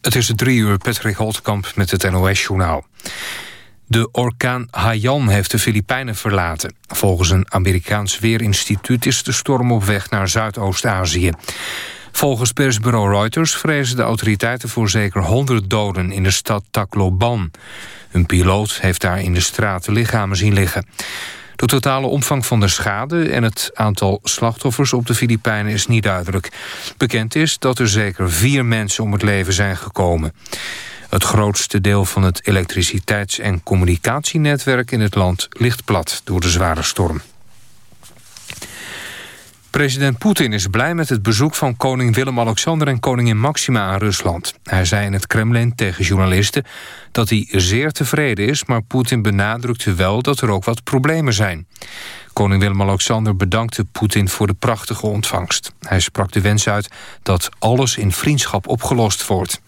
Het is drie uur, Patrick Holtkamp met het NOS-journaal. De orkaan Haiyan heeft de Filipijnen verlaten. Volgens een Amerikaans weerinstituut is de storm op weg naar Zuidoost-Azië. Volgens persbureau Reuters vrezen de autoriteiten voor zeker 100 doden in de stad Tacloban. Een piloot heeft daar in de straat lichamen zien liggen. De totale omvang van de schade en het aantal slachtoffers op de Filipijnen is niet duidelijk. Bekend is dat er zeker vier mensen om het leven zijn gekomen. Het grootste deel van het elektriciteits- en communicatienetwerk in het land ligt plat door de zware storm. President Poetin is blij met het bezoek van koning Willem-Alexander en koningin Maxima aan Rusland. Hij zei in het Kremlin tegen journalisten dat hij zeer tevreden is... maar Poetin benadrukte wel dat er ook wat problemen zijn. Koning Willem-Alexander bedankte Poetin voor de prachtige ontvangst. Hij sprak de wens uit dat alles in vriendschap opgelost wordt.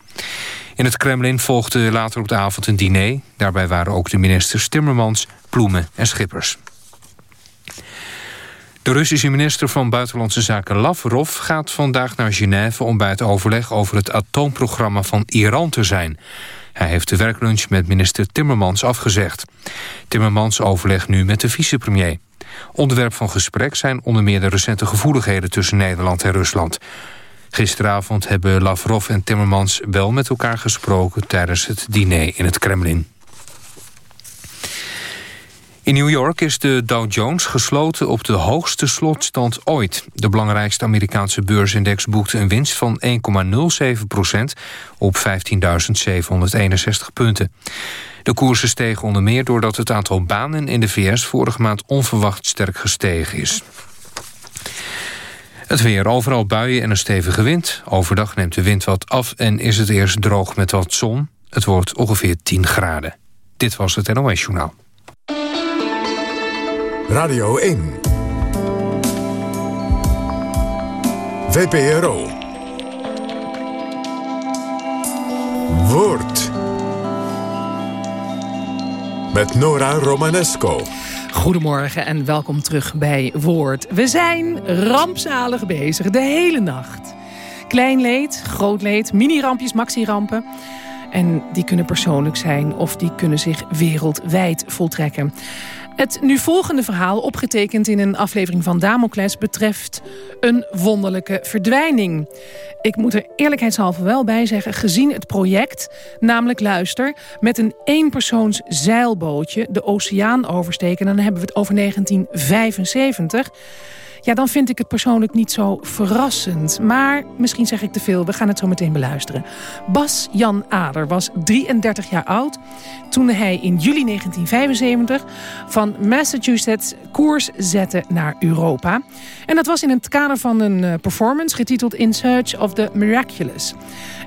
In het Kremlin volgde later op de avond een diner. Daarbij waren ook de ministers Timmermans, Ploemen en Schippers. De Russische minister van Buitenlandse Zaken Lavrov gaat vandaag naar Genève om bij het overleg over het atoomprogramma van Iran te zijn. Hij heeft de werklunch met minister Timmermans afgezegd. Timmermans overlegt nu met de vicepremier. Onderwerp van gesprek zijn onder meer de recente gevoeligheden tussen Nederland en Rusland. Gisteravond hebben Lavrov en Timmermans wel met elkaar gesproken tijdens het diner in het Kremlin. In New York is de Dow Jones gesloten op de hoogste slotstand ooit. De belangrijkste Amerikaanse beursindex boekte een winst van 1,07 procent op 15.761 punten. De koersen stegen onder meer doordat het aantal banen in de VS vorige maand onverwacht sterk gestegen is. Het weer, overal buien en een stevige wind. Overdag neemt de wind wat af en is het eerst droog met wat zon. Het wordt ongeveer 10 graden. Dit was het NOS Journaal. Radio 1. VPRO. Woord. Met Nora Romanesco. Goedemorgen en welkom terug bij Woord. We zijn rampzalig bezig, de hele nacht. Klein leed, groot leed, mini-rampjes, maxi-rampen. En die kunnen persoonlijk zijn of die kunnen zich wereldwijd voltrekken. Het nu volgende verhaal, opgetekend in een aflevering van Damocles... betreft een wonderlijke verdwijning. Ik moet er eerlijkheidshalve wel bij zeggen... gezien het project, namelijk luister... met een eenpersoons zeilbootje de oceaan oversteken... dan hebben we het over 1975... Ja, dan vind ik het persoonlijk niet zo verrassend. Maar misschien zeg ik te veel, we gaan het zo meteen beluisteren. Bas Jan Ader was 33 jaar oud toen hij in juli 1975 van Massachusetts koers zette naar Europa. En dat was in het kader van een eh, performance getiteld In Search of the Miraculous.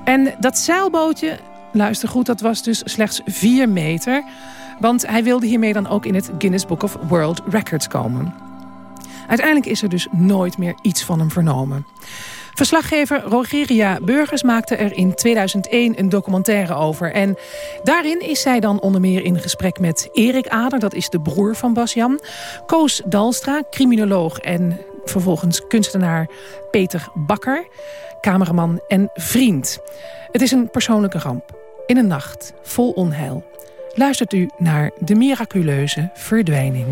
En dat zeilbootje, luister goed, dat was dus slechts 4 meter... Want hij wilde hiermee dan ook in het Guinness Book of World Records komen. Uiteindelijk is er dus nooit meer iets van hem vernomen. Verslaggever Rogeria Burgers maakte er in 2001 een documentaire over. En daarin is zij dan onder meer in gesprek met Erik Ader... dat is de broer van Bas-Jan. Koos Dalstra, criminoloog en vervolgens kunstenaar Peter Bakker... cameraman en vriend. Het is een persoonlijke ramp. In een nacht vol onheil. Luistert u naar de miraculeuze verdwijning.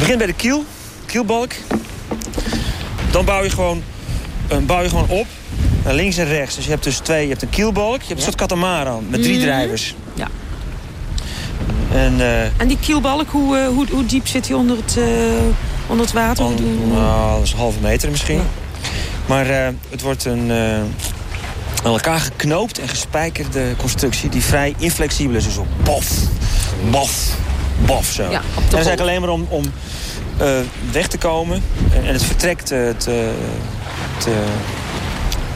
Begint bij de kiel, kielbalk. Dan bouw je gewoon, uh, bouw je gewoon op, naar links en rechts. Dus je hebt dus twee, je hebt een kielbalk, je hebt een soort katamaran met drie mhm. drijvers. Ja. En, uh, en die kielbalk, hoe, uh, hoe, hoe diep zit die onder het, onder het water? Al, nou, dat is een halve meter misschien. Maar het wordt een aan elkaar geknoopt en gespijkerde constructie... die vrij inflexibel is. Dus op bof, bof, bof zo. Ja, en dat is eigenlijk alleen maar om, om uh, weg te komen en, en het vertrek te, te, te,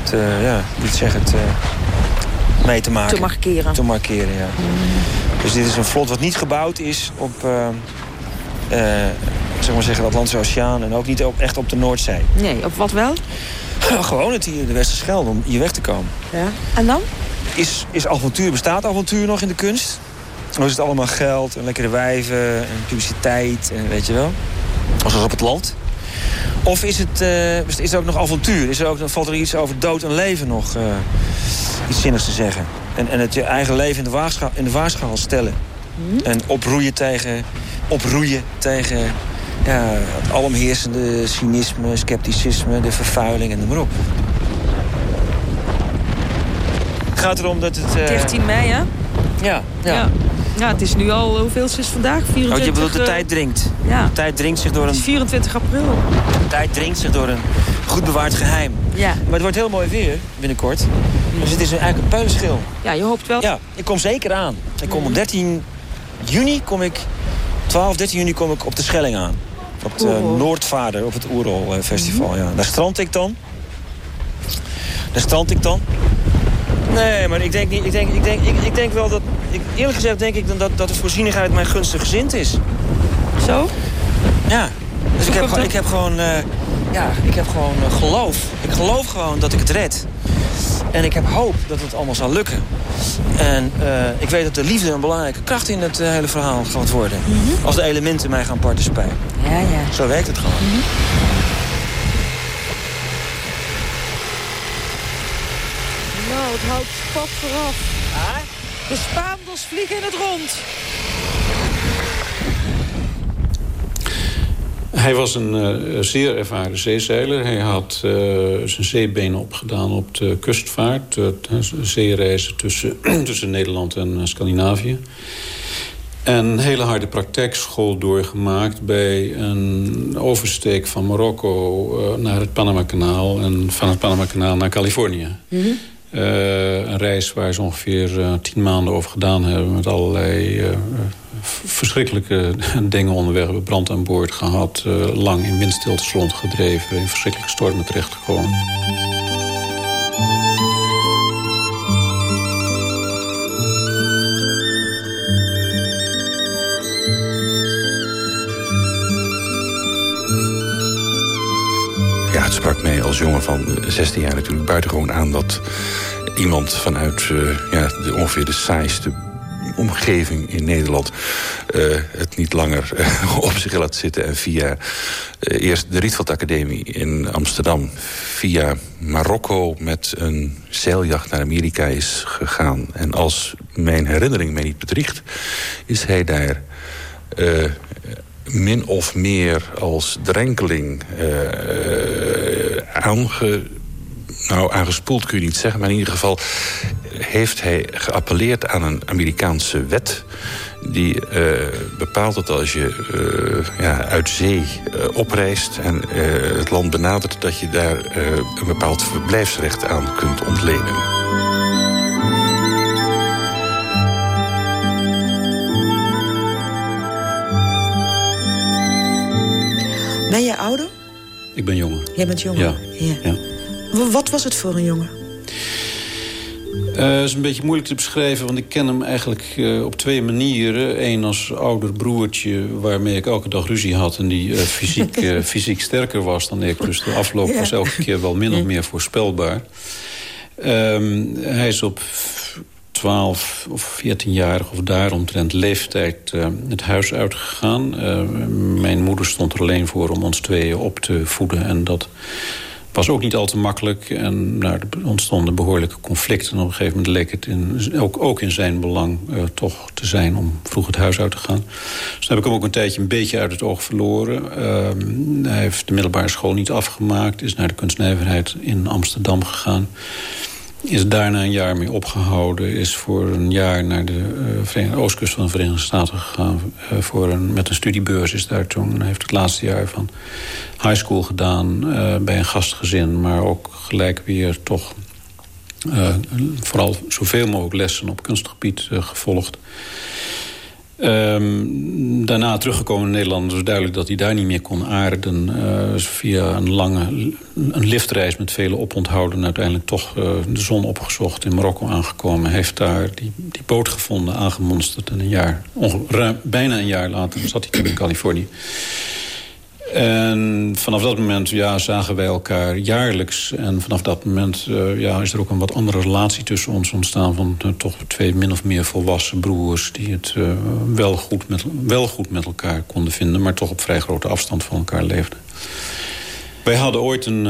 te ja, niet zeggen, te, mee te maken. Te markeren. Te markeren, ja. Mm. Dus dit is een vlot wat niet gebouwd is op, uh, uh, zeg maar zeggen, de Atlantische Oceaan... en ook niet op, echt op de Noordzee. Nee, op wat wel? gewoon het hier, de Westerschelde, om hier weg te komen. Ja. En dan? Is, is avontuur, bestaat avontuur nog in de kunst? Of is het allemaal geld en lekkere wijven en publiciteit en weet je wel? Zoals op het land. Of is het, uh, is er ook nog avontuur? Is er ook, valt er iets over dood en leven nog uh, iets zinnigs te zeggen? En, en het je eigen leven in de waagschaal, in de waagschaal stellen. Hmm? En oproeien tegen, oproeien tegen ja, het alomheersende cynisme, scepticisme, de vervuiling en noem maar op. Het gaat erom dat het... Uh... 13 mei, hè? Ja, ja. ja. Ja, het is nu al, hoeveel is het vandaag? 24, oh, je bedoelt de uh, tijd dringt. Ja. De tijd dringt zich door een... Het is 24 april. De tijd dringt zich door een goed bewaard geheim. Ja. Maar het wordt heel mooi weer binnenkort. Dus het is eigenlijk een puinschil. Ja, je hoopt wel. Ja, ik kom zeker aan. Ik kom op 13 juni kom ik... 12, 13 juni kom ik op de Schelling aan. Op het uh, Noordvaarder, op het Oerol Festival. Mm -hmm. ja. Daar strand ik dan. Daar strand ik dan. Nee, maar ik denk, niet, ik denk, ik denk, ik, ik denk wel dat... Ik, eerlijk gezegd denk ik dat, dat de voorzienigheid mijn gunstig gezind is. Zo? Ja. Dus ik heb, ik heb gewoon... Uh, ja, ik heb gewoon uh, geloof. Ik geloof gewoon dat ik het red. En ik heb hoop dat het allemaal zal lukken. En uh, ik weet dat de liefde een belangrijke kracht in het hele verhaal gaat worden. Mm -hmm. Als de elementen mij gaan participeren. Ja, ja. Zo werkt het gewoon. Mm -hmm. Nou, het houdt spat vooraf. De Spaanders vliegen in het rond. Hij was een uh, zeer ervaren zeezeiler. Hij had uh, zijn zeebenen opgedaan op de kustvaart. Uh, zeereizen tussen, tussen Nederland en Scandinavië. En een hele harde praktijkschool doorgemaakt... bij een oversteek van Marokko naar het Panama-kanaal... en van het Panama-kanaal naar Californië. Mm -hmm. Uh, een reis waar ze ongeveer uh, tien maanden over gedaan hebben... met allerlei uh, verschrikkelijke dingen onderweg. Brand aan boord gehad, lang in windstiltes rondgedreven... in verschrikkelijke stormen terechtgekomen. Jongen van 16 jaar natuurlijk buitengewoon aan... dat iemand vanuit uh, ja, de, ongeveer de saaiste omgeving in Nederland... Uh, het niet langer op zich laat zitten en via eerst de Rietveld Academie in Amsterdam... via Marokko met een zeiljacht naar Amerika is gegaan. En als mijn herinnering mij niet bedriegt, is hij daar min of meer als drenkeling aange, nou, aangespoeld kun je niet zeggen... maar in ieder geval heeft hij geappelleerd aan een Amerikaanse wet... die uh, bepaalt dat als je uh, ja, uit zee opreist en het land benadert... dat je daar een bepaald verblijfsrecht aan kunt ontlenen. Ben jij ouder? Ik ben jonger. Jij bent jonger? Ja. ja. ja. Wat was het voor een jongen? Het uh, is een beetje moeilijk te beschrijven, want ik ken hem eigenlijk uh, op twee manieren. Eén als ouder broertje waarmee ik elke dag ruzie had... en die uh, fysiek, fysiek sterker was dan ik. Dus de afloop ja. was elke keer wel min of meer voorspelbaar. Um, hij is op 12 of 14-jarig of daaromtrent leeftijd uh, het huis uitgegaan. Uh, mijn moeder stond er alleen voor om ons tweeën op te voeden. En dat was ook niet al te makkelijk. En nou, er ontstonden behoorlijke conflicten. En op een gegeven moment leek het ook, ook in zijn belang uh, toch te zijn om vroeg het huis uit te gaan. Dus toen heb ik hem ook een tijdje een beetje uit het oog verloren. hij heeft de middelbare school niet afgemaakt. Is naar de kunstnijverheid in Amsterdam gegaan. Is daarna een jaar mee opgehouden. Is voor een jaar naar de uh, oostkust van de Verenigde Staten gegaan. Uh, voor een, met een studiebeurs is daar toen. Heeft het laatste jaar van high school gedaan. Uh, bij een gastgezin. Maar ook gelijk weer toch... vooral zoveel mogelijk lessen op kunstgebied gevolgd. Um, daarna teruggekomen in Nederland was duidelijk dat hij daar niet meer kon aarden. Uh, via een lange een liftreis met vele oponthouden... uiteindelijk toch uh, de zon opgezocht, in Marokko aangekomen. Heeft daar die, die boot gevonden, aangemonsterd. En een jaar, ruim, bijna een jaar later zat hij toen in Californië. En vanaf dat moment ja, zagen wij elkaar jaarlijks. En vanaf dat moment uh, ja, is er ook een wat andere relatie tussen ons ontstaan... van uh, toch twee min of meer volwassen broers... die het uh, wel, goed met, wel goed met elkaar konden vinden... maar toch op vrij grote afstand van elkaar leefden. Wij hadden ooit een,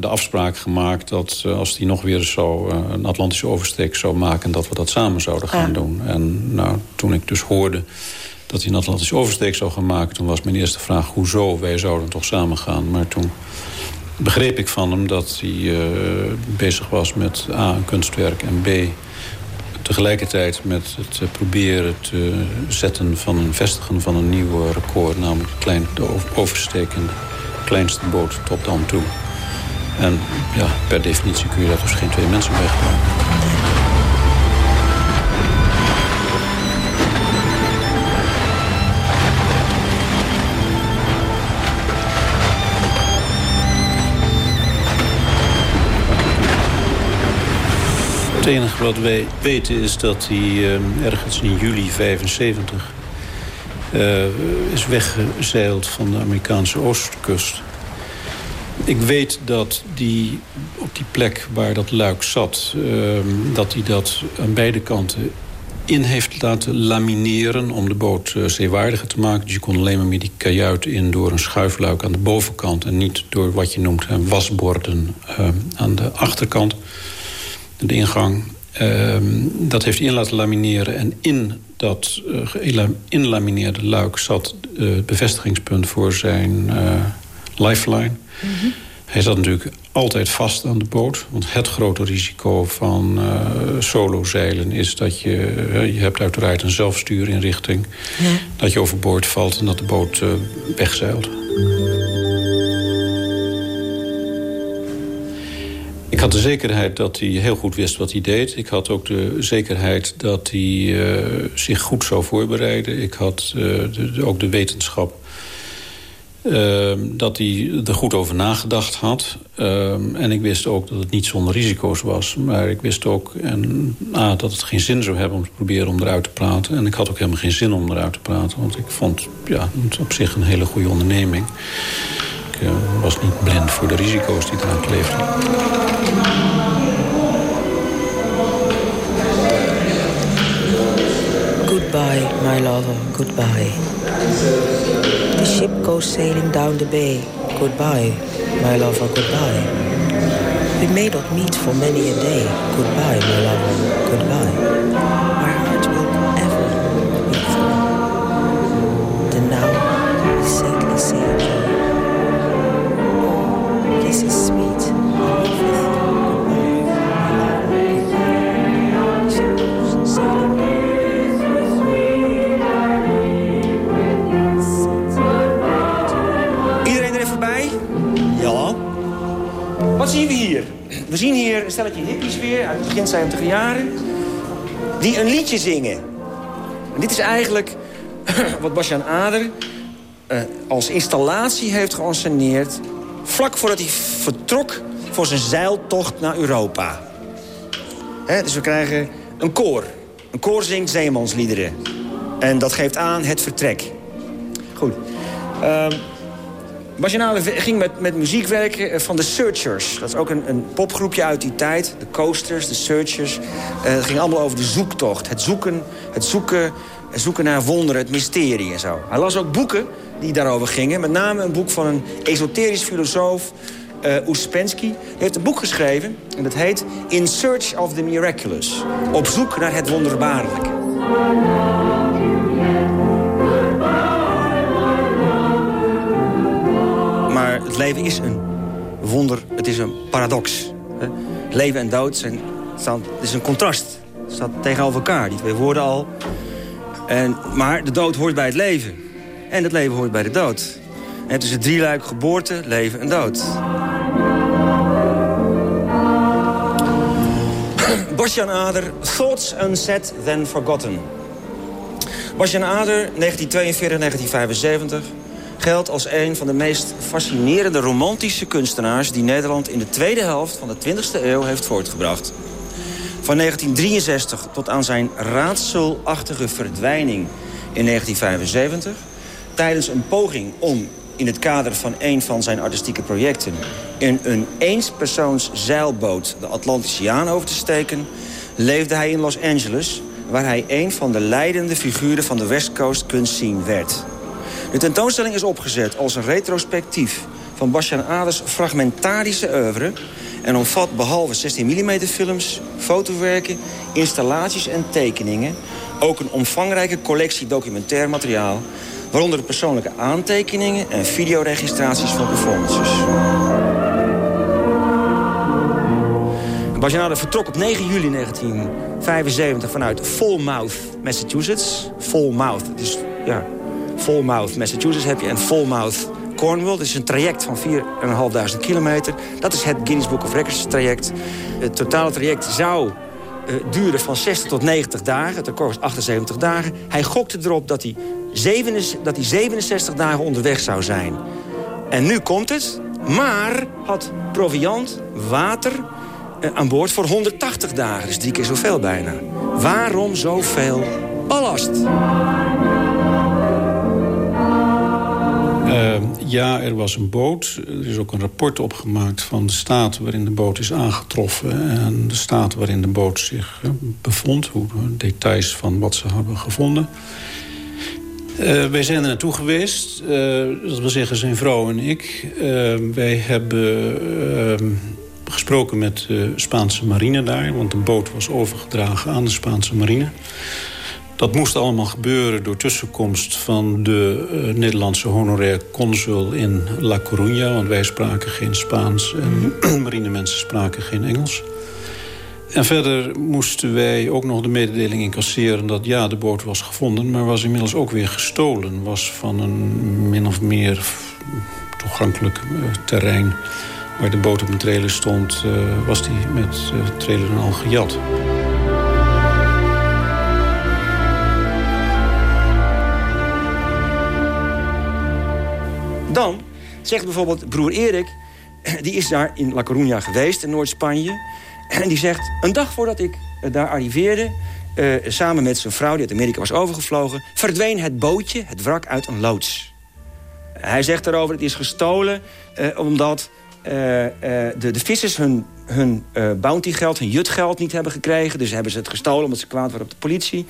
de afspraak gemaakt dat als hij nog weer zo een Atlantische oversteek zou maken... dat we dat samen zouden gaan doen. En nou, toen ik dus hoorde dat hij een Atlantische oversteek zou gaan maken... toen was mijn eerste vraag, hoezo? Wij zouden toch samen gaan. Maar toen begreep ik van hem dat hij uh, bezig was met A, een kunstwerk... en B, tegelijkertijd met het uh, proberen te zetten van een vestigen van een nieuw record... namelijk klein, de overstekende kleinste boot tot dan toe. En ja, per definitie kun je daar dus geen twee mensen bij gebruiken. 'Het enige wat wij weten is dat hij uh, ergens in juli 75 uh, is weggezeild van de Amerikaanse oostkust. Ik weet dat die op die plek waar dat luik zat... Uh, dat hij dat aan beide kanten in heeft laten lamineren... om de boot uh, zeewaardiger te maken. Dus je kon alleen maar met die kajuit in door een schuifluik aan de bovenkant... en niet door wat je noemt wasborden uh, aan de achterkant de ingang. Uh, dat heeft hij in laten lamineren. En in dat uh, inlamineerde luik zat uh, het bevestigingspunt voor zijn uh, lifeline. Mm -hmm. Hij zat natuurlijk altijd vast aan de boot. Want het grote risico van solozeilen is dat je... je hebt uiteraard een zelfstuurinrichting. Ja. Dat je overboord valt en dat de boot wegzeilt. Had de zekerheid dat hij heel goed wist wat hij deed. Ik had ook de zekerheid dat hij uh, zich goed zou voorbereiden. Ik had de, ook de wetenschap uh, dat hij er goed over nagedacht had. en ik wist ook dat het niet zonder risico's was. Maar ik wist ook en, dat het geen zin zou hebben om te proberen om eruit te praten. En ik had ook helemaal geen zin om eruit te praten. Want ik vond ja, het op zich een hele goede onderneming. Ik uh, was niet blind voor de risico's die eraan kleefden. Goodbye, my lover, goodbye. The ship goes sailing down the bay. Goodbye, my lover, goodbye. We may not meet for many a day. Goodbye, my lover, goodbye. We zien hier een stelletje hippies weer uit begin 70 jaren... die een liedje zingen. En dit is eigenlijk wat Basjan Ader uh, als installatie heeft geanceneerd... vlak voordat hij vertrok voor zijn zeiltocht naar Europa. Dus we krijgen een koor. Een koor zingt zeemansliederen. En dat geeft aan het vertrek. Goed. Uh, Bajanade ging met, met muziek werken eh, van de Searchers. Dat is ook een, een popgroepje uit die tijd. De Coasters, de Searchers. Uh, het ging allemaal over de zoektocht. Het zoeken, het zoeken, het zoeken naar wonderen, het mysterie en zo. Hij las ook boeken die daarover gingen. Met name een boek van een esoterisch filosoof, uh, Uspensky. Hij heeft een boek geschreven en dat heet In Search of the Miraculous. Op zoek naar het wonderbaarlijke. Het leven is een wonder, het is een paradox. Leven en dood zijn, staan, is een contrast. Het staat tegenover elkaar, die twee woorden al. En, maar de dood hoort bij het leven. En het leven hoort bij de dood. En het is een drieluik geboorte, leven en dood. Bastian Ader, Thoughts Unsaid Then Forgotten. Bastian Ader, 1942-1975 geldt als een van de meest fascinerende romantische kunstenaars... die Nederland in de tweede helft van de 20e eeuw heeft voortgebracht. Van 1963 tot aan zijn raadselachtige verdwijning in 1975... tijdens een poging om in het kader van een van zijn artistieke projecten... in een eenspersoons zeilboot de Atlantische Oceaan over te steken... leefde hij in Los Angeles... waar hij een van de leidende figuren van de West Coast kunstscene werd. De tentoonstelling is opgezet als een retrospectief... van Bastian Aders fragmentarische oeuvre... en omvat behalve 16 mm films, fotowerken, installaties en tekeningen... ook een omvangrijke collectie documentair materiaal waaronder de persoonlijke aantekeningen en videoregistraties van performances. Bajanade vertrok op 9 juli 1975 vanuit Falmouth, Massachusetts. Falmouth, dus ja, Falmouth, Massachusetts heb je en Falmouth, Cornwall. Dat is een traject van 4.500 kilometer. Dat is het Guinness Book of Records traject. Het totale traject zou uh, duren van 60 tot 90 dagen. Het record is 78 dagen. Hij gokte erop dat hij, 67, dat hij 67 dagen onderweg zou zijn. En nu komt het. Maar had proviant, water uh, aan boord voor 180 dagen. Dus drie keer zoveel bijna. Waarom zoveel ballast? Uh, ja, er was een boot. Er is ook een rapport opgemaakt van de staat waarin de boot is aangetroffen... en de staat waarin de boot zich uh, bevond. Hoe details van wat ze hebben gevonden. Uh, wij zijn er naartoe geweest. dat wil zeggen zijn vrouw en ik. wij hebben ehm, gesproken met de Spaanse marine daar... want de boot was overgedragen aan de Spaanse marine... Dat moest allemaal gebeuren door tussenkomst van de uh, Nederlandse honorair consul in La Coruña. Want wij spraken geen Spaans en marinemensen spraken geen Engels. En verder moesten wij ook nog de mededeling incasseren dat ja, de boot was gevonden... maar was inmiddels ook weer gestolen. Was van een min of meer toegankelijk uh, terrein waar de boot op een trailer stond... Uh, was die met trailer al gejat. Dan zegt bijvoorbeeld broer Erik... die is daar in La Coruña geweest, in Noord-Spanje... en die zegt, een dag voordat ik eh, daar arriveerde... Uh, samen met zijn vrouw, die uit Amerika was overgevlogen... verdween het bootje, het wrak, uit een loods. Hij zegt daarover, het is gestolen... Uh, omdat de, de vissers hun, hun bountygeld, hun jutgeld niet hebben gekregen. Dus hebben ze het gestolen omdat ze kwaad waren op de politie.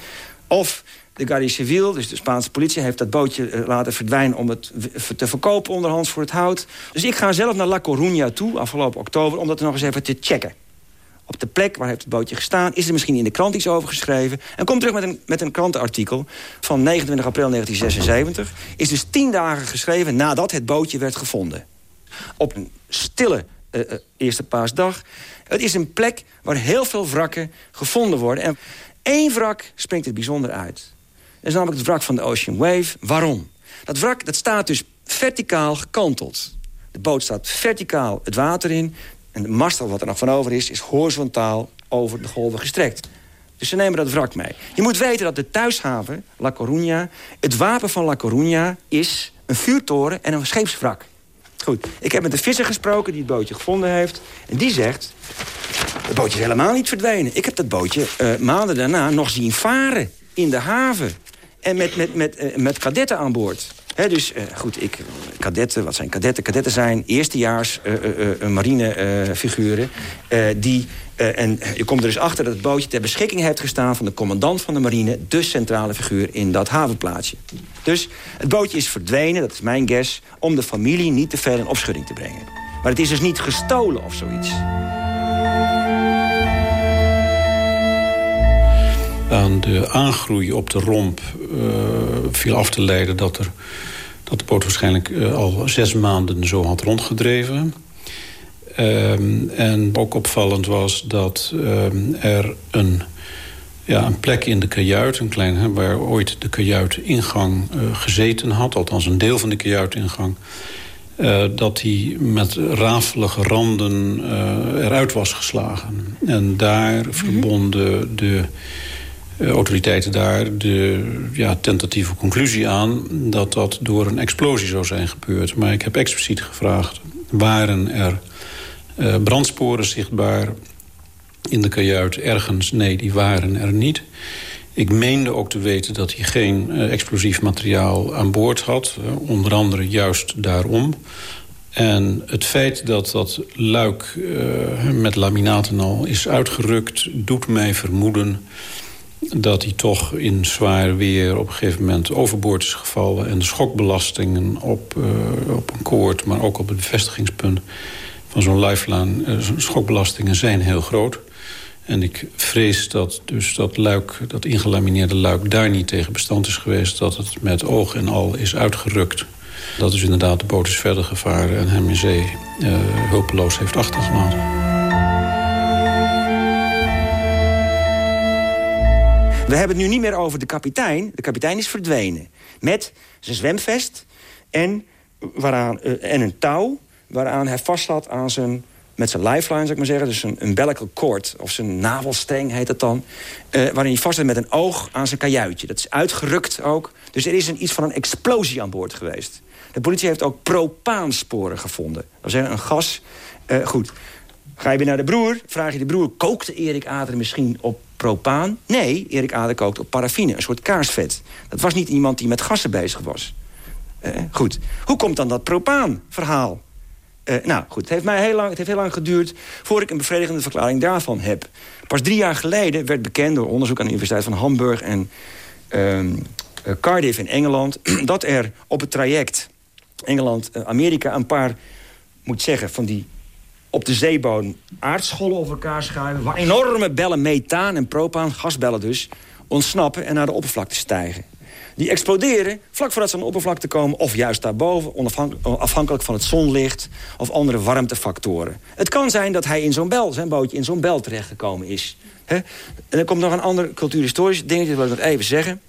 Of de Guardia Civil, dus de Spaanse politie... heeft dat bootje uh, laten verdwijnen om het te verkopen onderhands voor het hout. Dus ik ga zelf naar La Coruña toe, afgelopen oktober... om dat nog eens even te checken. Op de plek waar heeft het bootje gestaan... is er misschien in de krant iets over geschreven... en kom terug met een, met een krantenartikel van 29 april 1976. Is dus tien dagen geschreven nadat het bootje werd gevonden. Op een stille uh, uh, eerste paasdag. Het is een plek waar heel veel wrakken gevonden worden... En één wrak springt het bijzonder uit is namelijk het wrak van de Ocean Wave. Waarom? Dat wrak dat staat dus verticaal gekanteld. De boot staat verticaal het water in. En de mastel wat er nog van over is, is horizontaal over de golven gestrekt. Dus ze nemen dat wrak mee. Je moet weten dat de thuishaven, La Coruña... het wapen van La Coruña is een vuurtoren en een scheepswrak. Goed, ik heb met de visser gesproken die het bootje gevonden heeft. En die zegt, het bootje is helemaal niet verdwenen. Ik heb dat bootje uh, maanden daarna nog zien varen in de haven. En met, met, met, uh, met kadetten aan boord. Dus uh, goed, ik, kadetten, wat zijn kadetten? Kadetten zijn eerstejaars marinefiguren. die, en je komt er dus achter dat het bootje ter beschikking heeft gestaan... van de commandant van de marine, de centrale figuur in dat havenplaatsje. Dus het bootje is verdwenen, dat is mijn guess... om de familie niet te veel in opschudding te brengen. Maar het is dus niet gestolen of zoiets. Aan de aangroei op de romp uh, viel af te leiden... dat, er, dat de boot waarschijnlijk uh, al zes maanden zo had rondgedreven. Um, en ook opvallend was dat um, er een, ja, een plek in de kajuit... Een klein, hè, waar ooit de kajuitingang uh, gezeten had... althans een deel van de kajuitingang... Uh, dat die met rafelige randen uh, eruit was geslagen. En daar mm -hmm. verbonden de autoriteiten daar de ja, tentatieve conclusie aan... dat dat door een explosie zou zijn gebeurd. Maar ik heb expliciet gevraagd, waren er uh, brandsporen zichtbaar in de kajuit ergens? Nee, die waren er niet. Ik meende ook te weten dat hij geen uh, explosief materiaal aan boord had. Onder andere juist daarom. En het feit dat dat luik met laminaten al is uitgerukt... doet mij vermoeden dat hij toch in zwaar weer op een gegeven moment overboord is gevallen... en de schokbelastingen op, uh, op een koord, maar ook op het bevestigingspunt van zo'n lifeline... Uh, schokbelastingen zijn heel groot. En ik vrees dat dus dat luik, dat ingelamineerde luik daar niet tegen bestand is geweest... dat het met oog en al is uitgerukt. Dat is inderdaad, de boot is verder gevaren en hem in zee uh, hulpeloos heeft achtergelaten. We hebben het nu niet meer over de kapitein. De kapitein is verdwenen. Met zijn zwemvest en, waaraan, uh, en een touw... waaraan hij vast had aan zijn, met zijn lifeline, zou ik maar zeggen. Dus een umbilical cord, of zijn navelstreng heet dat dan. Uh, waarin hij vast had met een oog aan zijn kajuitje. Dat is uitgerukt ook. Dus er is een, iets van een explosie aan boord geweest. De politie heeft ook propaansporen gevonden. Dat is een gas. Uh, goed. Ga je weer naar de broer, vraag je de broer... kookte Erik Ader misschien op propaan? Nee, Erik Ader kookt op paraffine, een soort kaarsvet. Dat was niet iemand die met gassen bezig was. Uh, goed. Hoe komt dan dat propaan-verhaal? Uh, nou, goed. Het heeft, mij heel lang, het heeft heel lang geduurd... voor ik een bevredigende verklaring daarvan heb. Pas drie jaar geleden werd bekend door onderzoek aan de Universiteit van Hamburg... en uh, Cardiff in Engeland... dat er op het traject Engeland-Amerika een paar, moet zeggen, van die op de zeebodem aardschollen over elkaar schuiven... waar enorme bellen methaan en propaan, gasbellen dus... ontsnappen en naar de oppervlakte stijgen. Die exploderen vlak voordat ze aan de oppervlakte komen... of juist daarboven, afhankelijk van het zonlicht... of andere warmtefactoren. Het kan zijn dat hij in zo'n bel, zijn bootje in zo'n bel terechtgekomen is. En er komt nog een ander cultuurhistorisch dingetje, dat wil ik nog even zeggen.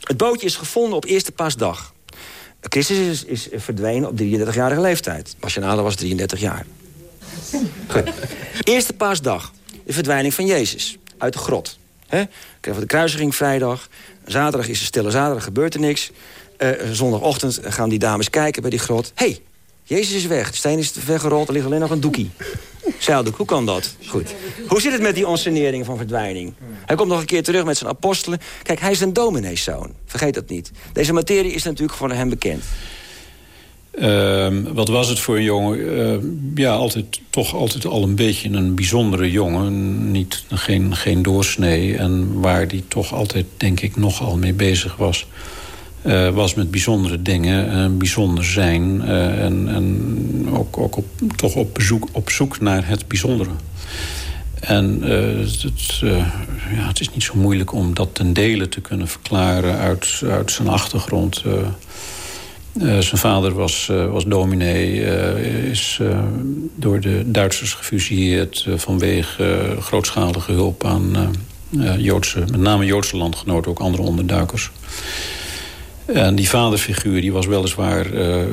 Het bootje is gevonden op eerste paasdag. Christus is, is verdwenen op 33-jarige leeftijd. Passionale was 33 jaar. Eerste paasdag. De verdwijning van Jezus. Uit de grot. He? Krijgen we de kruisiging vrijdag. Zaterdag is er stille zaterdag, gebeurt er niks. Uh, zondagochtend gaan die dames kijken bij die grot. hey, Jezus is weg. De steen is weggerold, er ligt alleen nog een doekie. Zeildoek, hoe kan dat? Goed. Hoe zit het met die onscenering van verdwijning? Hij komt nog een keer terug met zijn apostelen. Kijk, hij is een domineeszoon. Vergeet dat niet. Deze materie is natuurlijk voor hem bekend. Uh, wat was het voor een jongen? Uh, ja, altijd, toch altijd al een beetje een bijzondere jongen. Niet, geen, geen doorsnee. En waar die toch altijd, denk ik, nogal mee bezig was... Uh, was met bijzondere dingen en bijzonder zijn. Uh, en en ook, ook op, toch op, bezoek, op zoek naar het bijzondere. En het, ja, het is niet zo moeilijk om dat ten dele te kunnen verklaren uit, uit zijn achtergrond... zijn vader was, uh, was dominee, uh, is door de Duitsers gefusilleerd... vanwege grootschalige hulp aan Joodse, met name Joodse landgenoten... ook andere onderduikers. En die vaderfiguur die was weliswaar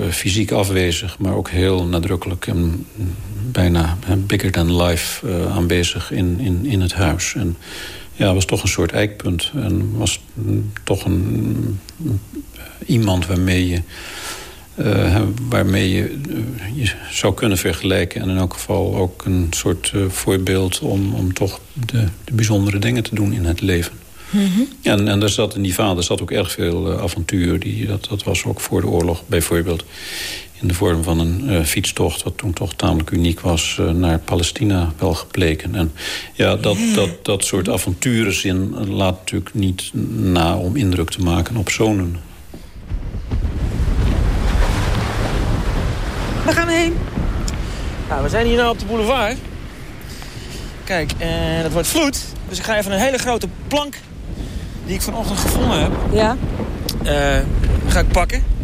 fysiek afwezig... maar ook heel nadrukkelijk en bijna bigger than life aanwezig in, in, in het huis. En ja, was toch een soort eikpunt. En was toch een iemand waarmee je, uh, waarmee je, uh, je zou kunnen vergelijken. En in elk geval ook een soort uh, voorbeeld om, om toch de, de bijzondere dingen te doen in het leven. Mm -hmm. En, en daar zat in die vader zat ook erg veel avontuur. Die, dat, dat was ook voor de oorlog bijvoorbeeld in de vorm van een uh, fietstocht... wat toen toch tamelijk uniek was, uh, naar Palestina wel gebleken. En ja, dat, dat, dat soort avonturenzin laat natuurlijk niet na om indruk te maken op zonen. Waar gaan we heen? Nou, we zijn hier nou op de boulevard. Kijk, en het wordt vloed. Dus ik ga even een hele grote plank die ik vanochtend gevonden heb. Ja. Uh, ga ik pakken.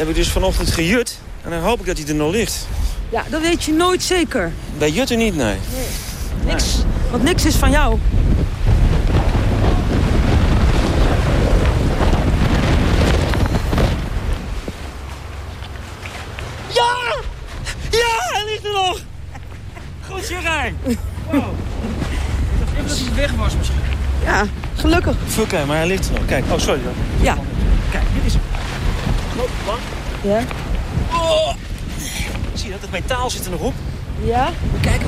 Heb ik dus vanochtend gejut. En dan hoop ik dat hij er nog ligt. Ja, dat weet je nooit zeker. Bij jutten niet, nee. nee. Niks. Nee. Want niks is van jou. Ja! Ja, hij ligt er nog! Goed, Jerijn. Wow. Ik dacht even dat hij weg was misschien. Ja, gelukkig. Oké, maar hij ligt er nog. Kijk, oh sorry. Ja. Kijk, dit is hem. Loop lang. Ja. Oh. Zie je dat? Het metaal zit er nog op. Ja. Kijk.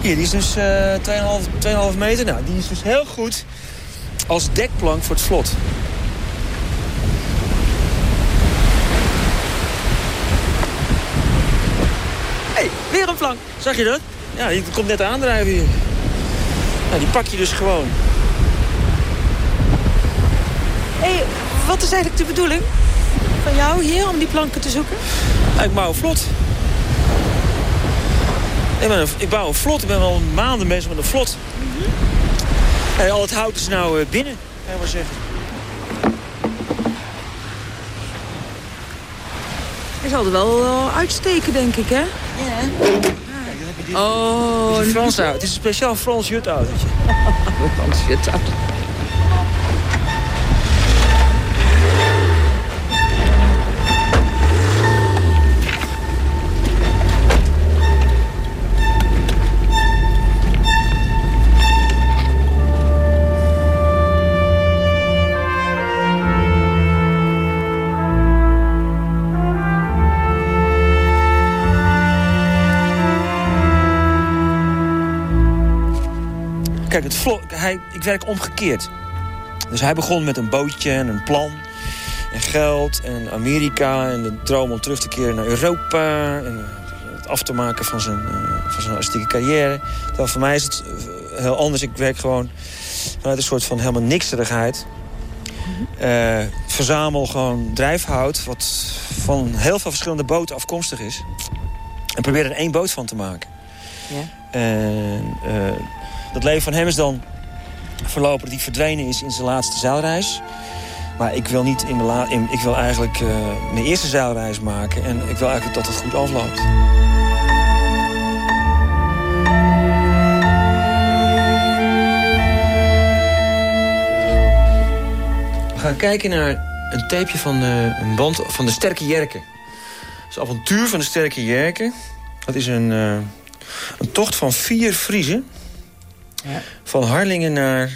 Hier, die is dus uh, 2,5 meter. Nou, die is dus heel goed als dekplank voor het vlot. hey, weer een plank. Zag je dat? Ja, die komt net aandrijven hier. Nou, die pak je dus gewoon. Hé, hey, wat is eigenlijk de bedoeling van jou hier om die planken te zoeken? ik bouw een vlot. Ik, ben ik bouw een vlot. Ik ben al maanden bezig met een vlot. hey, al het hout is nou eh, binnen, kan je maar zeggen. Hij zal er wel uh, uitsteken, denk ik, hè? Ja. Oh, het is een Frans Het is een speciaal Frans jutautootje. Frans jutauto. Kijk, het hij, ik werk omgekeerd. Dus hij begon met een bootje en een plan. En geld en Amerika en de droom om terug te keren naar Europa. En het af te maken van zijn, uh, van zijn artistieke carrière. Terwijl voor mij is het eh, heel anders. Ik werk gewoon vanuit een soort van helemaal nikserigheid. Uh, verzamel gewoon drijfhout wat van heel veel verschillende boten afkomstig is. En probeer er één boot van te maken. Ja. En dat leven van hem is dan verlopen hij verdwenen is in zijn laatste zeilreis. Maar ik wil, niet in la in, ik wil eigenlijk uh, mijn eerste zeilreis maken. En ik wil eigenlijk dat het goed afloopt. We gaan kijken naar een tapeje van uh, een band van de Sterke Jerken. Het is avontuur van de Sterke Jerken. Dat is een, uh, een tocht van vier Friesen ja. Van Harlingen naar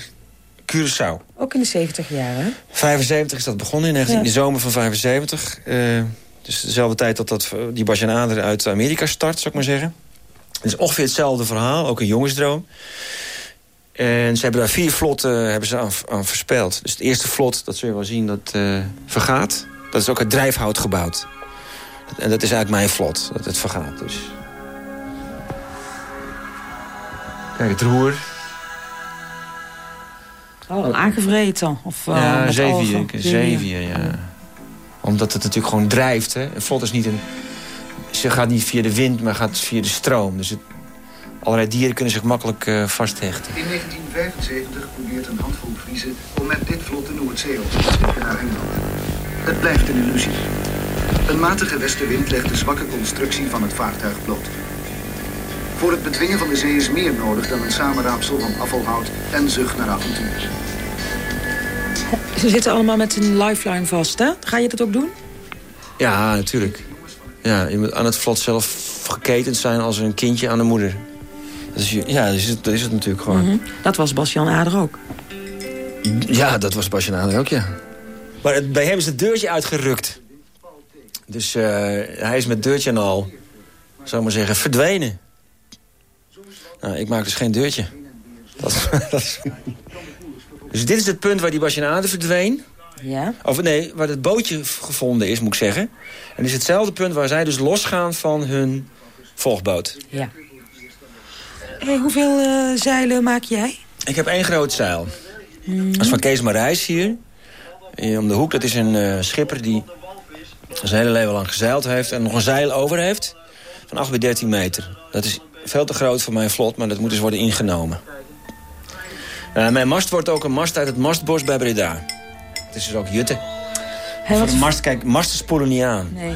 Curaçao. Ook in de 70 jaren, 75 is dat begonnen, in, 19, de zomer van 75. Uh, eh, dus dezelfde tijd dat, dat die Basjan Ader uit Amerika start, zou ik maar zeggen. Het is ongeveer hetzelfde verhaal, ook een jongensdroom. En ze hebben daar vier vlotten hebben ze aan, aan verspeld. Dus het eerste vlot, dat zul je wel zien, dat uh, vergaat. Dat is ook uit drijfhout gebouwd. En dat is eigenlijk mijn vlot, dat het vergaat. Dus. Kijk, het roer. Oh, wel aangevreten? Of, uh, ja, zeevier, ja. Omdat het natuurlijk gewoon drijft. Hè. Een vlot is niet een... Ze gaat niet via de wind, maar gaat via de stroom. Dus het, allerlei dieren kunnen zich makkelijk uh, vasthechten. In 1975 probeert een handvol Friese om met dit vlot de Noordzee op te steken naar Engeland. Het blijft een illusie. Een matige westenwind legt de zwakke constructie van het vaartuig bloot. Voor het bedwingen van de zee is meer nodig dan een samenraapsel van afvalhout en zucht naar avontuur. Ze zitten allemaal met een lifeline vast, hè? Ga je dat ook doen? Ja, natuurlijk. Ja, je moet aan het vlot zelf geketend zijn als een kindje aan de moeder. Dus ja, dat is het, dat is het natuurlijk gewoon. Mhm. Dat was Basjan Ader ook. Ja, dat was Basjan Ader ook, ja. Maar bij hem is het deurtje uitgerukt. Dus uh, hij is met deurtje en al, zou maar zeggen, verdwenen. Nou, ik maak dus geen deurtje. Dat, dat Dus dit is het punt waar die Basjanade verdween. Ja. Of nee, waar het bootje gevonden is, moet ik zeggen. En dit is hetzelfde punt waar zij dus losgaan van hun volgboot. Ja. Hey, hoeveel uh, zeilen maak jij? Ik heb één groot zeil. Mm. Dat is van Kees Marijs hier. Om de hoek, dat is een uh, schipper die zijn hele leven lang gezeild heeft... en nog een zeil over heeft van 8 bij 13 meter. Dat is veel te groot voor mijn vlot, maar dat moet dus worden ingenomen. Uh, mijn mast wordt ook een mast uit het mastbos bij Breda. Het is dus ook jutte. Hey, wat... mast, kijk, masten spoelen niet aan. Nee.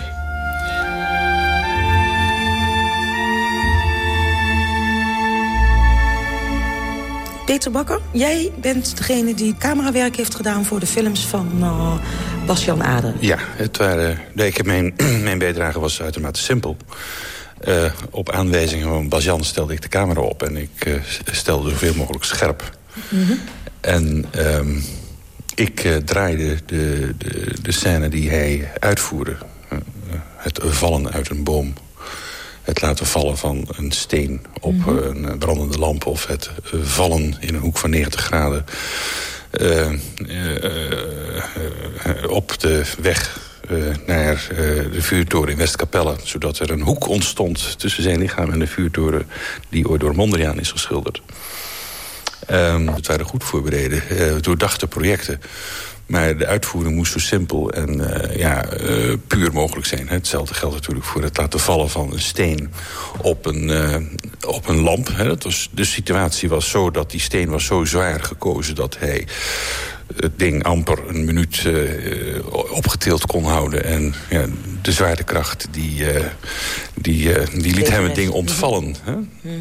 Peter Bakker, jij bent degene die camerawerk heeft gedaan... voor de films van uh, Bas-Jan Ader. Ja, het waren, nee, ik heb mijn, mijn bijdrage was uitermate simpel. Uh, op aanwijzingen van Basjan stelde ik de camera op... en ik uh, stelde zoveel mogelijk scherp. Mm -hmm. En um, ik uh, draaide de, de, de scène die hij uitvoerde. het vallen uit een boom. het laten vallen van een steen op Mhm. een brandende lamp... of het eh, vallen in een hoek van 90 graden eh, eh, eh, op de weg eh, naar eh, de vuurtoren in Westkapelle... zodat er een hoek ontstond tussen zijn lichaam en de vuurtoren... die ooit door Mondriaan is geschilderd. Ehm, het waren goed voorbereden, eh, doordachte projecten. Maar de uitvoering moest zo simpel en eh, ja, eh, puur mogelijk zijn. Hetzelfde geldt natuurlijk voor het laten vallen van een steen op een, eh, op een lamp. Hè. Dat was, de situatie was zo dat die steen was zo zwaar gekozen... dat hij het ding amper een minuut eh, opgetild kon houden. En ja, de zwaartekracht die, eh, die, eh, die liet hem het ding ontvallen. Hè?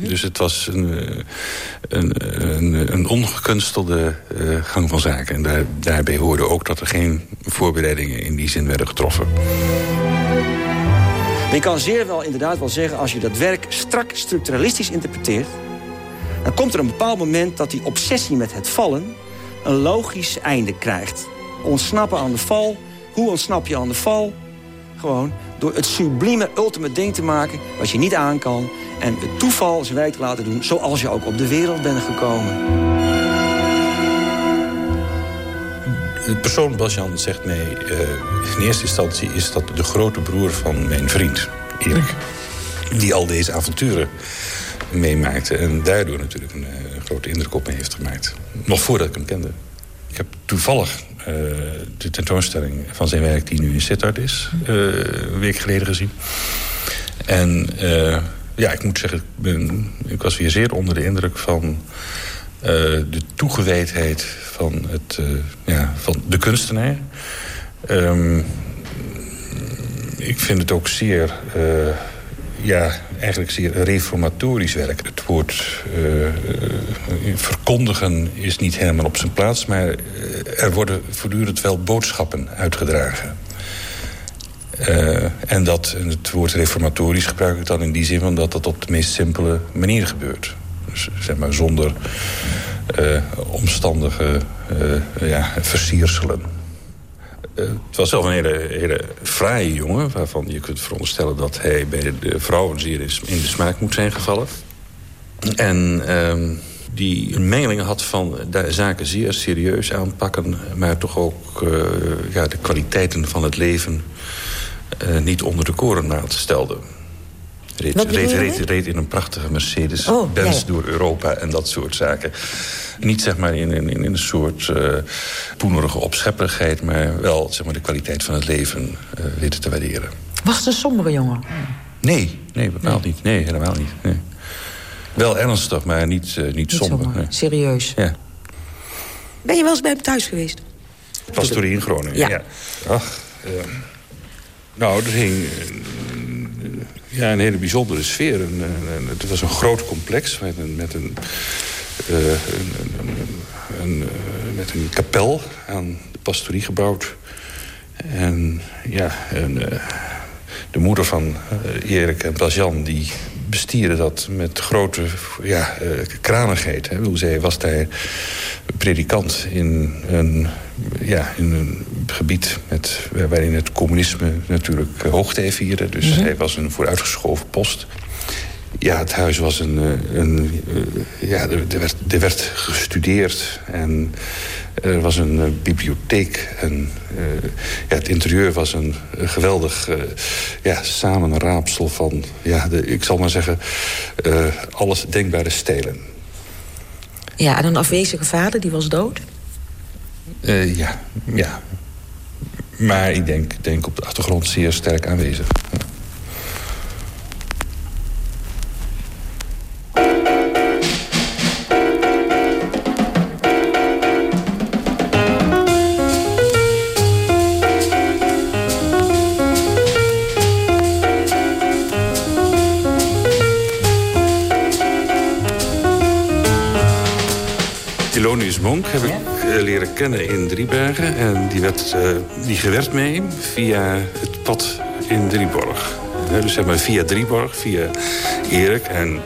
Dus het was een, eh, een, een, een ongekunstelde eh, gang van zaken. En daar, daarbij hoorde ook dat er geen voorbereidingen in die zin werden getroffen. Je kan zeer wel inderdaad wel zeggen... als je dat werk strak structuralistisch interpreteert... dan komt er een bepaald moment dat die obsessie met het vallen... een logisch einde krijgt. Ontsnappen aan de val. Hoe ontsnap je aan de val? Gewoon door het sublieme, ultieme ding te maken... wat je niet aan kan. En het toeval zijn werk te laten doen... zoals je ook op de wereld bent gekomen. De persoon Basjan zegt mij... eh, in eerste instantie is dat de grote broer van mijn vriend, Erik. Die al deze avonturen meemaakte. En daardoor natuurlijk een eh, grote indruk op me heeft gemaakt. Nog voordat ik hem kende. Ik heb toevallig eh, de tentoonstelling van zijn werk... die nu in Sittard is, eh, een week geleden gezien. En eh, ja, ik moet zeggen, ik, was weer zeer onder de indruk van... de toegewijdheid van, het, ja, van de kunstenaar. Ehm, ik vind het ook zeer, ja, eigenlijk zeer reformatorisch werk. Het woord eh, eh, verkondigen is niet helemaal op zijn plaats... maar eh, er worden voortdurend wel boodschappen uitgedragen. En dat, het woord reformatorisch gebruik ik dan in die zin... omdat dat op de meest simpele manier gebeurt. Dus zeg maar zonder omstandige ja, versierselen. Eh, het was zelf een hele, hele fraaie jongen... waarvan je kunt veronderstellen dat hij bij de, vrouwen zeer in de smaak moet zijn gevallen. En ehm, die een mengeling had van de zaken zeer serieus aanpakken... maar toch ook eh, ja, de kwaliteiten van het leven eh, niet onder de korennaald stelde. Reed, reed, in een prachtige Mercedes Oh, Benz ja, ja. door Europa en dat soort zaken. Niet zeg maar in, in, in een soort eh poenerige opschepperigheid... maar wel zeg maar, de kwaliteit van het leven eh, weten te waarderen. Was het een sombere jongen? Nee, nee, bepaald niet. Nee, helemaal niet. Nee. Wel ernstig, maar niet, eh, niet, Niet somber. somber, nee. serieus. Ja. Ben je wel eens bij hem thuis geweest? Pastorie in Groningen, Ja. ja. Ach, eh, nou, er hing ja, een hele bijzondere sfeer. Het was een groot complex met een, met een, eh, een, eh, met een kapel aan de pastorie gebouwd. En ja, en, eh, de moeder van Erik en Basjan... die bestierde dat met grote ja, eh, kranigheid. Hè. Zij was daar predikant in een, ja, in een gebied met, waarin het communisme natuurlijk hoogtij vierde. Dus Mhm. hij was een vooruitgeschoven post. Ja, het huis was een... eh, een eh, ja, er, er werd, er werd gestudeerd en er was een eh, bibliotheek. En ja, het interieur was een geweldig ja, samenraapsel van... Ja, de, ik zal maar zeggen, alles denkbare stijlen. Ja, en een afwezige vader, die was dood. Ja, ja. Maar ik denk, denk op de achtergrond zeer sterk aanwezig. Leren kennen in Driebergen. En die, werd, eh, die gewerkt mee via het pad in Drieborg. Dus zeg maar via Drieborg, via Erik. En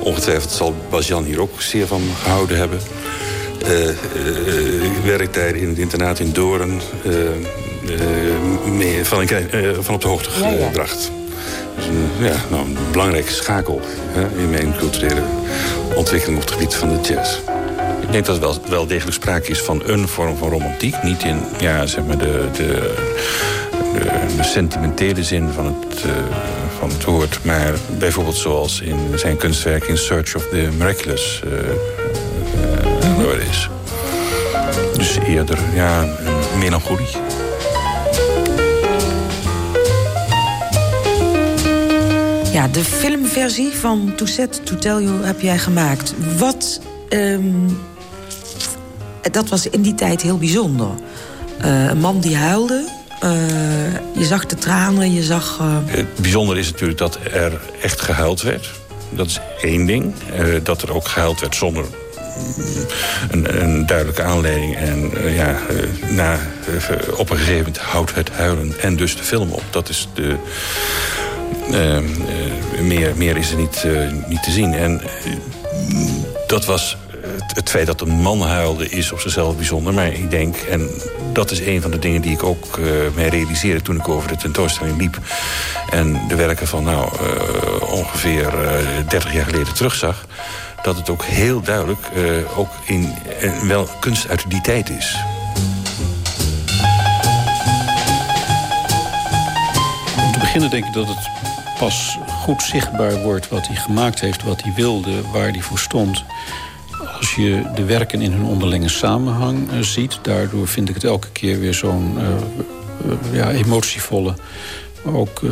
ongetwijfeld zal Basjan hier ook zeer van gehouden hebben. Eh, werktijden in het internaat in Doorn. mee, van, een van op de hoogte gebracht. is een, ja, nou, een belangrijke schakel hè, in mijn culturele ontwikkeling op het gebied van de jazz. Ik denk dat er wel, wel degelijk sprake is van een vorm van romantiek. Niet in ja, zeg maar de, de, sentimentele zin van het, uh, van het woord. Maar bijvoorbeeld zoals in zijn kunstwerk In Search of the Miraculous uh, is. Dus eerder ja, melancholie. Ja, de filmversie van To To Tell You heb jij gemaakt. Wat... Um, dat was in die tijd heel bijzonder. Uh, een man die huilde. Uh, je zag de tranen, je zag... Uh... Het bijzondere is natuurlijk dat er echt gehuild werd. Dat is één ding. dat er ook gehuild werd zonder een, een, duidelijke aanleiding. En ja, na, op een gegeven moment houdt het huilen en dus de film op. Dat is de... meer, meer is er niet, niet te zien. En dat was het, feit dat een man huilde is op zichzelf bijzonder. Maar ik denk, en dat is een van de dingen die ik ook uh, mij realiseerde... toen ik over de tentoonstelling liep en de werken van nou, uh, ongeveer uh, 30 jaar geleden terugzag... dat het ook heel duidelijk ook in, wel kunst uit die tijd is. Om te beginnen denk ik dat het pas goed zichtbaar wordt wat hij gemaakt heeft, wat hij wilde, waar hij voor stond als je de werken in hun onderlinge samenhang uh, ziet... daardoor vind ik het elke keer weer zo'n uh, uh, ja, emotievolle... ook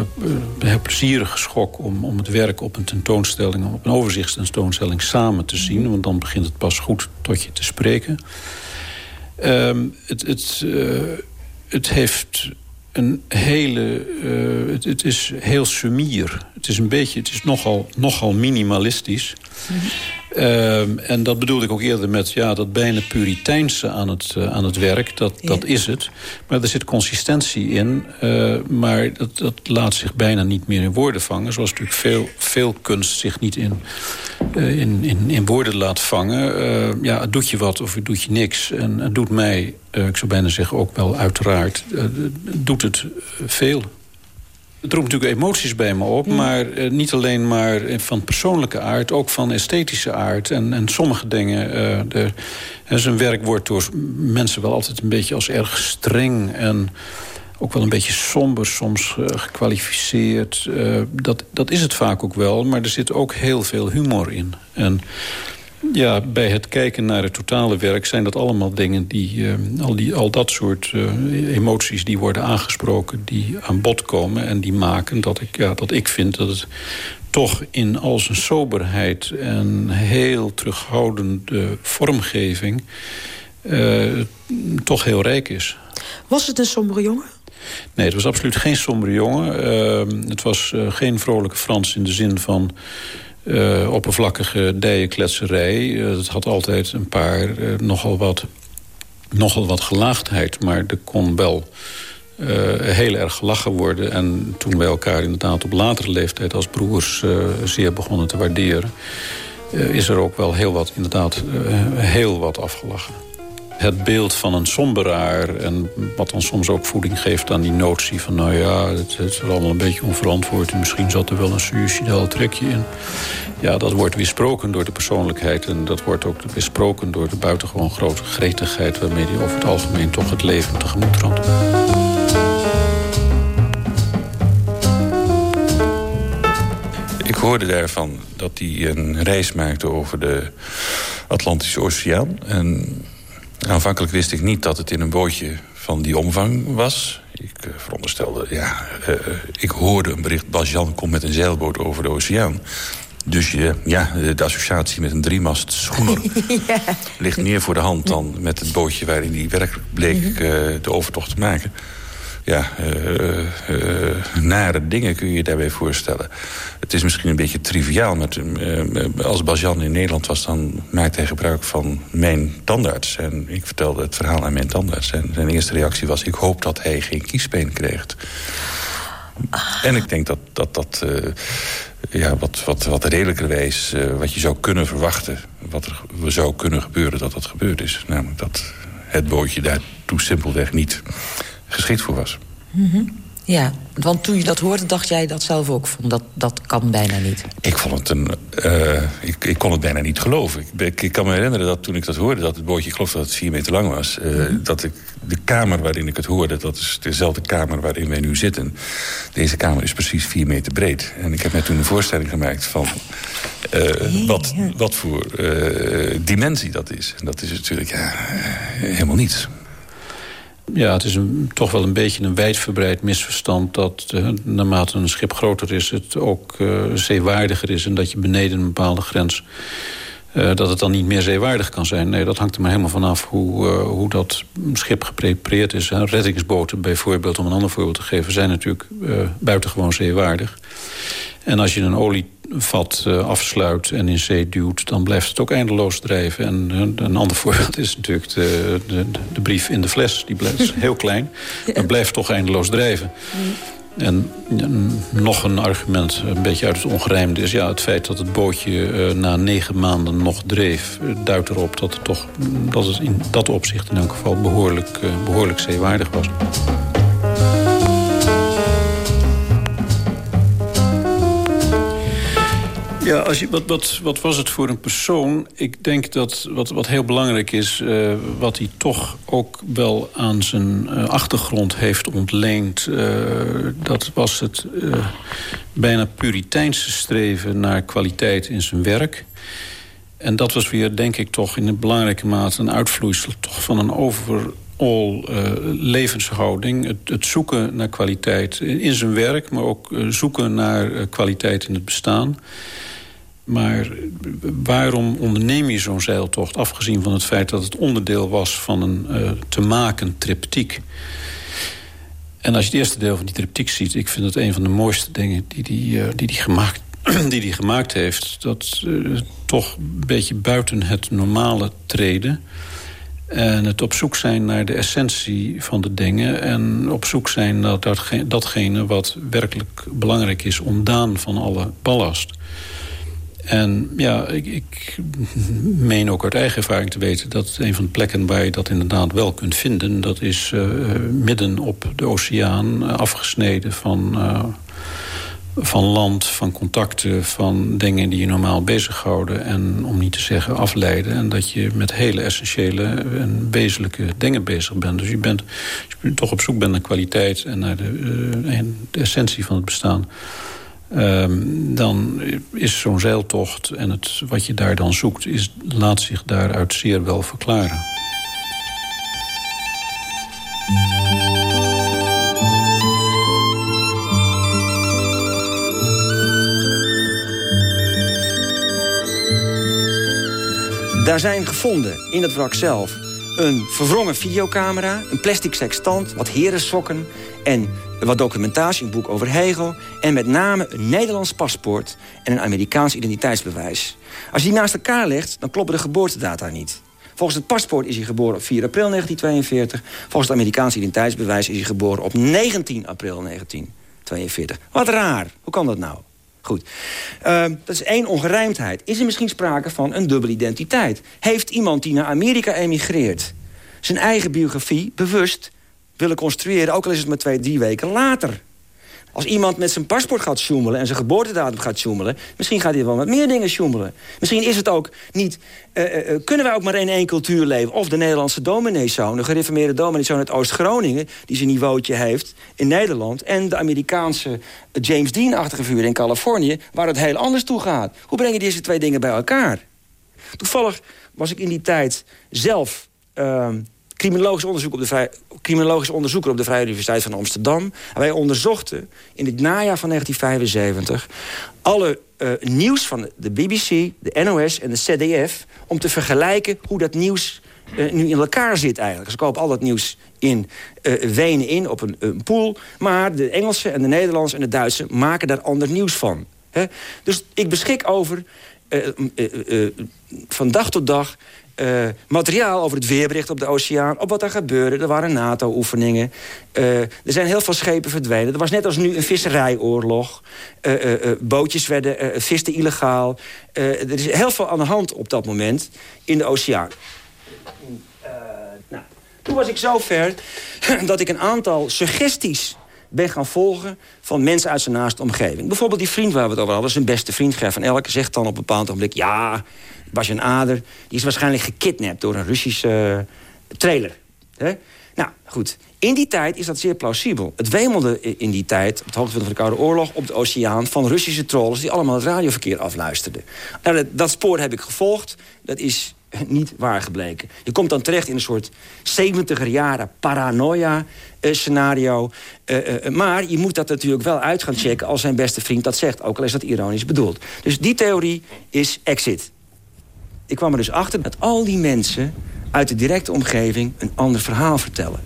heel plezierige schok om, om het werk op een tentoonstelling... op een overzichtstentoonstelling samen te zien. Want dan begint het pas goed tot je te spreken. Ehm, het, het, het heeft een hele... Het, is heel sumier. Het is een beetje... Het is nogal, nogal minimalistisch... -hmm. Um, en dat bedoelde ik ook eerder met ja, dat bijna puriteinse aan het, uh, aan het werk. Dat, ja. dat is het. Maar er zit consistentie in. Uh, maar dat, dat laat zich bijna niet meer in woorden vangen. Zoals natuurlijk veel, veel kunst zich niet in, uh, in, in, in woorden laat vangen. ja, het doet je wat of het doet je niks. En het doet mij, ik zou bijna zeggen ook wel uiteraard... doet het veel. Het roept natuurlijk emoties bij me op, maar uh, niet alleen maar van persoonlijke aard, ook van esthetische aard. En, en sommige dingen, uh, de, zijn werk wordt door mensen wel altijd een beetje als erg streng en ook wel een beetje somber soms uh, gekwalificeerd. dat, dat is het vaak ook wel, maar er zit ook heel veel humor in. En ja, bij het kijken naar het totale werk zijn dat allemaal dingen die... Uh, al, die al dat soort uh, emoties die worden aangesproken, die aan bod komen... en die maken dat ik, ja, dat ik vind dat het toch in al zijn soberheid... en heel terughoudende vormgeving uh, toch heel rijk is. Was het een sombere jongen? Nee, het was absoluut geen sombere jongen. Het was geen vrolijke Frans in de zin van uh, oppervlakkige dijenkletserij. Het had altijd een paar uh, nogal, wat, nogal wat gelaagdheid. Maar er kon wel heel erg gelachen worden. En toen wij elkaar inderdaad op latere leeftijd als broers zeer begonnen te waarderen... is er ook wel heel wat, inderdaad, heel wat afgelachen het beeld van een somberaar... en wat dan soms ook voeding geeft aan die notie van... nou ja, het, is allemaal een beetje onverantwoord... en misschien zat er wel een suicidaal trekje in. Ja, dat wordt weersproken door de persoonlijkheid... en dat wordt ook weersproken door de buitengewoon grote gretigheid... waarmee hij over het algemeen toch het leven tegemoet trad. Ik hoorde daarvan dat hij een reis maakte over de Atlantische Oceaan... en Aanvankelijk wist ik niet dat het in een bootje van die omvang was. Ik uh, veronderstelde, ja, uh, ik hoorde een bericht... Bas-Jan komt met een zeilboot over de oceaan. Dus je, ja, de associatie met een driemast schoener ja. ligt meer voor de hand dan met het bootje waarin die werkelijk bleek uh, de overtocht te maken ja, uh, uh, nare dingen kun je je daarbij voorstellen. Het is misschien een beetje triviaal. Met, uh, als Bajan in Nederland was, dan maakte hij gebruik van mijn tandarts. En ik vertelde het verhaal aan mijn tandarts. En zijn eerste reactie was, ik hoop dat hij geen kiespijn krijgt. En ik denk dat dat, dat ja, wat, wat, wat redelijkerwijs, wat je zou kunnen verwachten... wat er zou kunnen gebeuren, dat dat gebeurd is. Namelijk dat het bootje daartoe simpelweg niet geschikt voor was. Mm -hmm. Ja, want toen je dat hoorde, dacht jij dat zelf ook van dat, dat kan bijna niet. Ik vond het een. Uh, ik, ik, kon het bijna niet geloven. Ik, ik, kan me herinneren dat toen ik dat hoorde, dat het bootje, ik geloof dat het vier meter lang was. Uh, dat ik de kamer waarin ik het hoorde, dat is dezelfde kamer waarin wij nu zitten. Deze kamer is precies vier meter breed. En ik heb mij toen een voorstelling gemaakt van uh, wat, wat voor dimensie dat is. En dat is natuurlijk ja, helemaal niets. Ja, het is toch wel een beetje een wijdverbreid misverstand... dat uh, naarmate een schip groter is, het ook uh, zeewaardiger is... en dat je beneden een bepaalde grens... Uh, dat het dan niet meer zeewaardig kan zijn. Nee, dat hangt er maar helemaal vanaf hoe, hoe dat schip geprepareerd is. Reddingsboten bijvoorbeeld, om een ander voorbeeld te geven... zijn natuurlijk buitengewoon zeewaardig. En als je een olievat uh, afsluit en in zee duwt... dan blijft het ook eindeloos drijven. En uh, een ander voorbeeld is natuurlijk de, de, de, brief in de fles. Die blijft heel klein, maar blijft toch eindeloos drijven. En nog een argument, een beetje uit het ongerijmde... is ja, het feit dat het bootje uh, na negen maanden nog dreef... duidt erop dat het, toch, dat het in dat opzicht in elk geval behoorlijk, behoorlijk zeewaardig was. Ja, als je, wat, wat, wat was het voor een persoon? Ik denk dat wat, wat heel belangrijk is... Uh, wat hij toch ook wel aan zijn uh, achtergrond heeft ontleend... Uh, dat was het bijna puriteinse streven naar kwaliteit in zijn werk. En dat was weer, denk ik, toch in een belangrijke mate... een uitvloeisel toch van een overal levenshouding. Het, het, zoeken naar kwaliteit in zijn werk... maar ook zoeken naar kwaliteit in het bestaan... Maar waarom onderneem je zo'n zeiltocht... afgezien van het feit dat het onderdeel was van een uh, te maken triptiek... En als je het eerste deel van die triptiek ziet... ik vind het een van de mooiste dingen die hij die, uh, die die gemaakt, die die gemaakt heeft... dat uh, toch een beetje buiten het normale treden... en het op zoek zijn naar de essentie van de dingen... en op zoek zijn naar datgene wat werkelijk belangrijk is... ontdaan van alle ballast... En ja, ik, meen ook uit eigen ervaring te weten... dat een van de plekken waar je dat inderdaad wel kunt vinden... dat is uh, midden op de oceaan, uh, afgesneden van, uh, van land, van contacten... van dingen die je normaal bezighouden en om niet te zeggen afleiden... en dat je met hele essentiële en wezenlijke dingen bezig bent. Dus je bent, je toch op zoek bent naar kwaliteit en naar de, de essentie van het bestaan... Um, dan is zo'n zeiltocht en het, wat je daar dan zoekt... Is, laat zich daaruit zeer wel verklaren. Daar zijn gevonden in het wrak zelf een verwrongen videocamera, een plastic sextant, wat herensokken en wat documentatie, een boek over Hegel... en met name een Nederlands paspoort en een Amerikaans identiteitsbewijs. Als je die naast elkaar legt, dan kloppen de geboortedata niet. Volgens het paspoort is hij geboren op 4 april 1942. Volgens het Amerikaanse identiteitsbewijs is hij geboren op 19 april 1942. Wat raar. Hoe kan dat nou? Goed. Uh, dat is één ongerijmdheid. Is er misschien sprake van een dubbele identiteit? Heeft iemand die naar Amerika emigreert... zijn eigen biografie bewust willen construeren... ook al is het maar twee, drie weken later. Als iemand met zijn paspoort gaat sjoemelen en zijn geboortedatum gaat sjoemelen... misschien gaat hij wel met meer dingen sjoemelen. Misschien is het ook niet... Uh, uh, kunnen wij ook maar in één cultuur leven? Of de Nederlandse domineeszoon, de gereformeerde domineeszoon uit Oost-Groningen... die zijn niveautje heeft in Nederland... en de Amerikaanse James Dean-achtige vuur in Californië... waar het heel anders toe gaat. Hoe breng je deze twee dingen bij elkaar? Toevallig was ik in die tijd zelf... Uh, criminologisch, onderzoek op de criminologisch onderzoeker op de Vrije Universiteit van Amsterdam. En wij onderzochten in het najaar van 1975 alle uh, nieuws van de BBC, de NOS en de ZDF... om te vergelijken hoe dat nieuws uh, nu in elkaar zit eigenlijk. Ze kopen al dat nieuws in uh, Wenen in op een, een, pool. Maar de Engelse en de Nederlandse en de Duitse maken daar ander nieuws van. Hè? Dus ik beschik over van dag tot dag uh, materiaal over het weerbericht op de oceaan... op wat er gebeurde. Er waren NATO-oefeningen. Uh, er zijn heel veel schepen verdwenen. Er was net als nu een visserijoorlog. Uh, bootjes werden visten illegaal. er is heel veel aan de hand op dat moment in de oceaan. Nou, toen was ik zo ver dat ik een aantal suggesties ben gaan volgen van mensen uit zijn naaste omgeving. Bijvoorbeeld die vriend waar we het over hadden, zijn beste vriend Ger Elke... zegt dan op een bepaald ogenblik... ja, Basjan Ader, die is waarschijnlijk gekidnapt door een Russische uh, trailer. Nou, goed. In die tijd is dat zeer plausibel. Het wemelde in die tijd, op het hoogtepunt van de Koude Oorlog... op de oceaan van Russische trollers die allemaal het radioverkeer afluisterden. Nou, dat, spoor heb ik gevolgd. Dat is niet waar gebleken. Je komt dan terecht in een soort 70er jaren paranoia-scenario. Eh, uh, maar je moet dat natuurlijk wel uit gaan checken... als zijn beste vriend dat zegt, ook al is dat ironisch bedoeld. Dus die theorie is exit. Ik kwam er dus achter dat al die mensen uit de directe omgeving... een ander verhaal vertellen.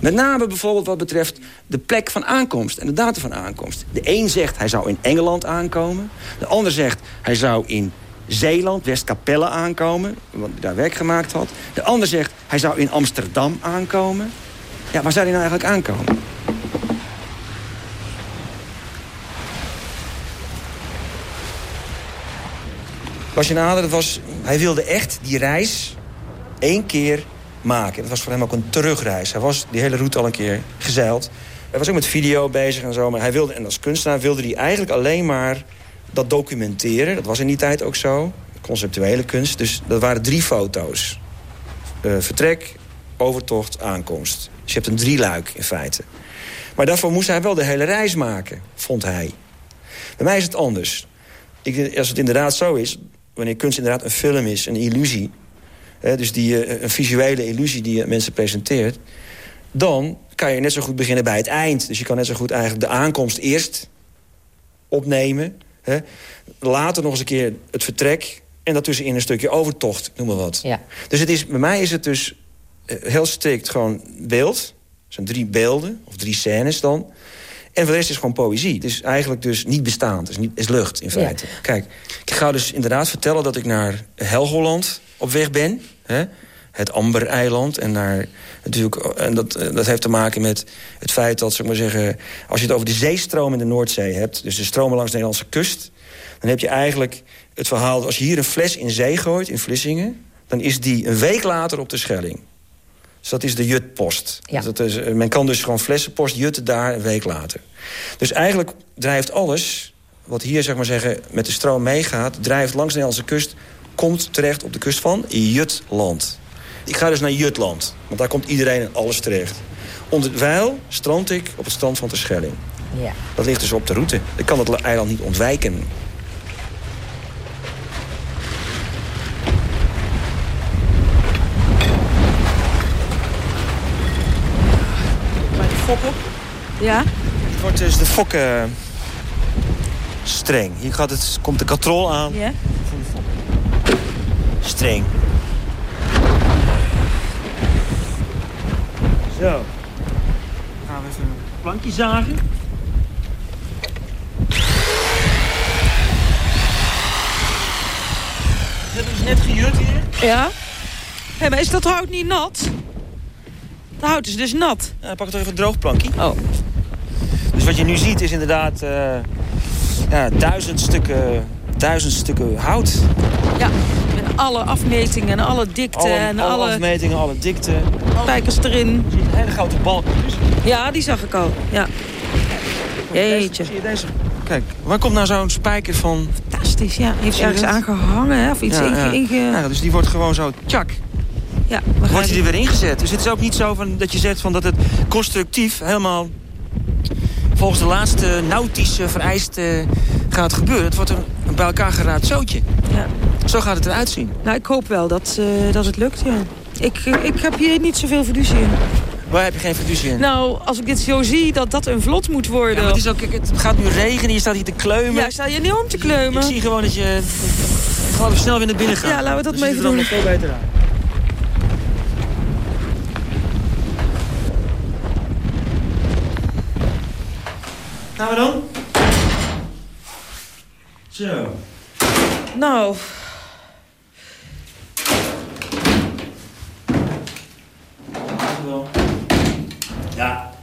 Met name bijvoorbeeld wat betreft de plek van aankomst en de datum van aankomst. De een zegt hij zou in Engeland aankomen. De ander zegt hij zou in Zeeland, Westkapelle aankomen. Want hij daar werk gemaakt had. De ander zegt hij zou in Amsterdam aankomen. Ja, waar zou hij nou eigenlijk aankomen? Basje Nader, dat was, hij wilde echt die reis één keer maken. Dat was voor hem ook een terugreis. Hij was die hele route al een keer gezeild. Hij was ook met video bezig en zo. Maar hij wilde, en als kunstenaar wilde hij eigenlijk alleen maar dat documenteren. Dat was in die tijd ook zo. Conceptuele kunst. Dus dat waren drie foto's. Uh, vertrek, overtocht, aankomst. Dus je hebt een drieluik in feite. Maar daarvoor moest hij wel de hele reis maken, vond hij. Bij mij is het anders. Ik, als het inderdaad zo is, wanneer kunst inderdaad een film is, een illusie... Hè, dus die, uh, een visuele illusie die je mensen presenteert... dan kan je net zo goed beginnen bij het eind. Dus je kan net zo goed eigenlijk de aankomst eerst opnemen... Hè, later nog eens een keer het vertrek... en daartussenin een stukje overtocht, noem maar wat. Ja. Dus het is, bij mij is het dus uh, heel strikt gewoon beeld. Het zijn drie beelden, of drie scènes dan... En voor de rest is gewoon poëzie. Het is eigenlijk dus niet bestaand. Het is, niet, is lucht, in feite. Ja. Kijk, ik ga dus inderdaad vertellen dat ik naar Helgoland op weg ben. Hè? Het Amber-eiland. En, naar, natuurlijk, en dat, dat heeft te maken met het feit dat, zeg maar zeggen... als je het over de zeestroom in de Noordzee hebt... dus de stromen langs de Nederlandse kust... dan heb je eigenlijk het verhaal... als je hier een fles in zee gooit, in Vlissingen... dan is die een week later op de Schelling. Dus dat is de jutpost. Ja. Dat is, men kan dus gewoon flessenpost jutten daar een week later. Dus eigenlijk drijft alles wat hier zeg maar zeggen, met de stroom meegaat... drijft langs de Nederlandse kust, komt terecht op de kust van Jutland. Ik ga dus naar Jutland, want daar komt iedereen en alles terecht. Onderwijl strand ik op het strand van de Schelling. Ja. Dat ligt dus op de route. Ik kan het eiland niet ontwijken. Ja? Het wordt dus de fokken streng. Hier gaat het, komt de katrol aan. Ja. Streng. Zo. Gaan we even een plankje zagen. We hebben dus net gejut hier. Ja. Hé, maar is dat hout niet nat? Het hout is dus nat. Ja, pak toch even een droog plankje. Oh. Dus wat je nu ziet is inderdaad uh, ja, duizend, stukken, duizend stukken hout. Ja, met alle afmetingen en alle dikte. Alle, en alle, alle afmetingen, alle dikte. Spijkers erin. Je ziet een hele grote balk. Ja, die zag ik al. Ja. Jeetje. Zie je deze? Kijk, waar komt nou zo'n spijker van? Fantastisch, ja. Heeft ze ergens aangehangen hè? of iets ja, inge... ja. inge... Ja, dus die wordt gewoon zo, tjak. Ja, wordt hij er weer ingezet. Dus het is ook niet zo van, dat je zegt van dat het constructief helemaal volgens de laatste nautische vereisten gaat gebeuren. Het wordt een, een bij elkaar geraaid zootje. Ja. Zo gaat het eruit zien. Nou, ik hoop wel dat, uh, dat het lukt, ja. Ik, ik heb hier niet zoveel fiducie in. Waar heb je geen fiducie in? Nou, als ik dit zo zie, dat dat een vlot moet worden. Ja, maar het, is ook, het gaat nu regenen, je staat hier te kleumen. Ja, sta je niet om te kleumen. Ik zie gewoon dat je gewoon snel weer naar binnen gaat. Ja, laten we dat dus maar even doen. Dat veel beter. Gaan we dan? Zo. Nou. Ja,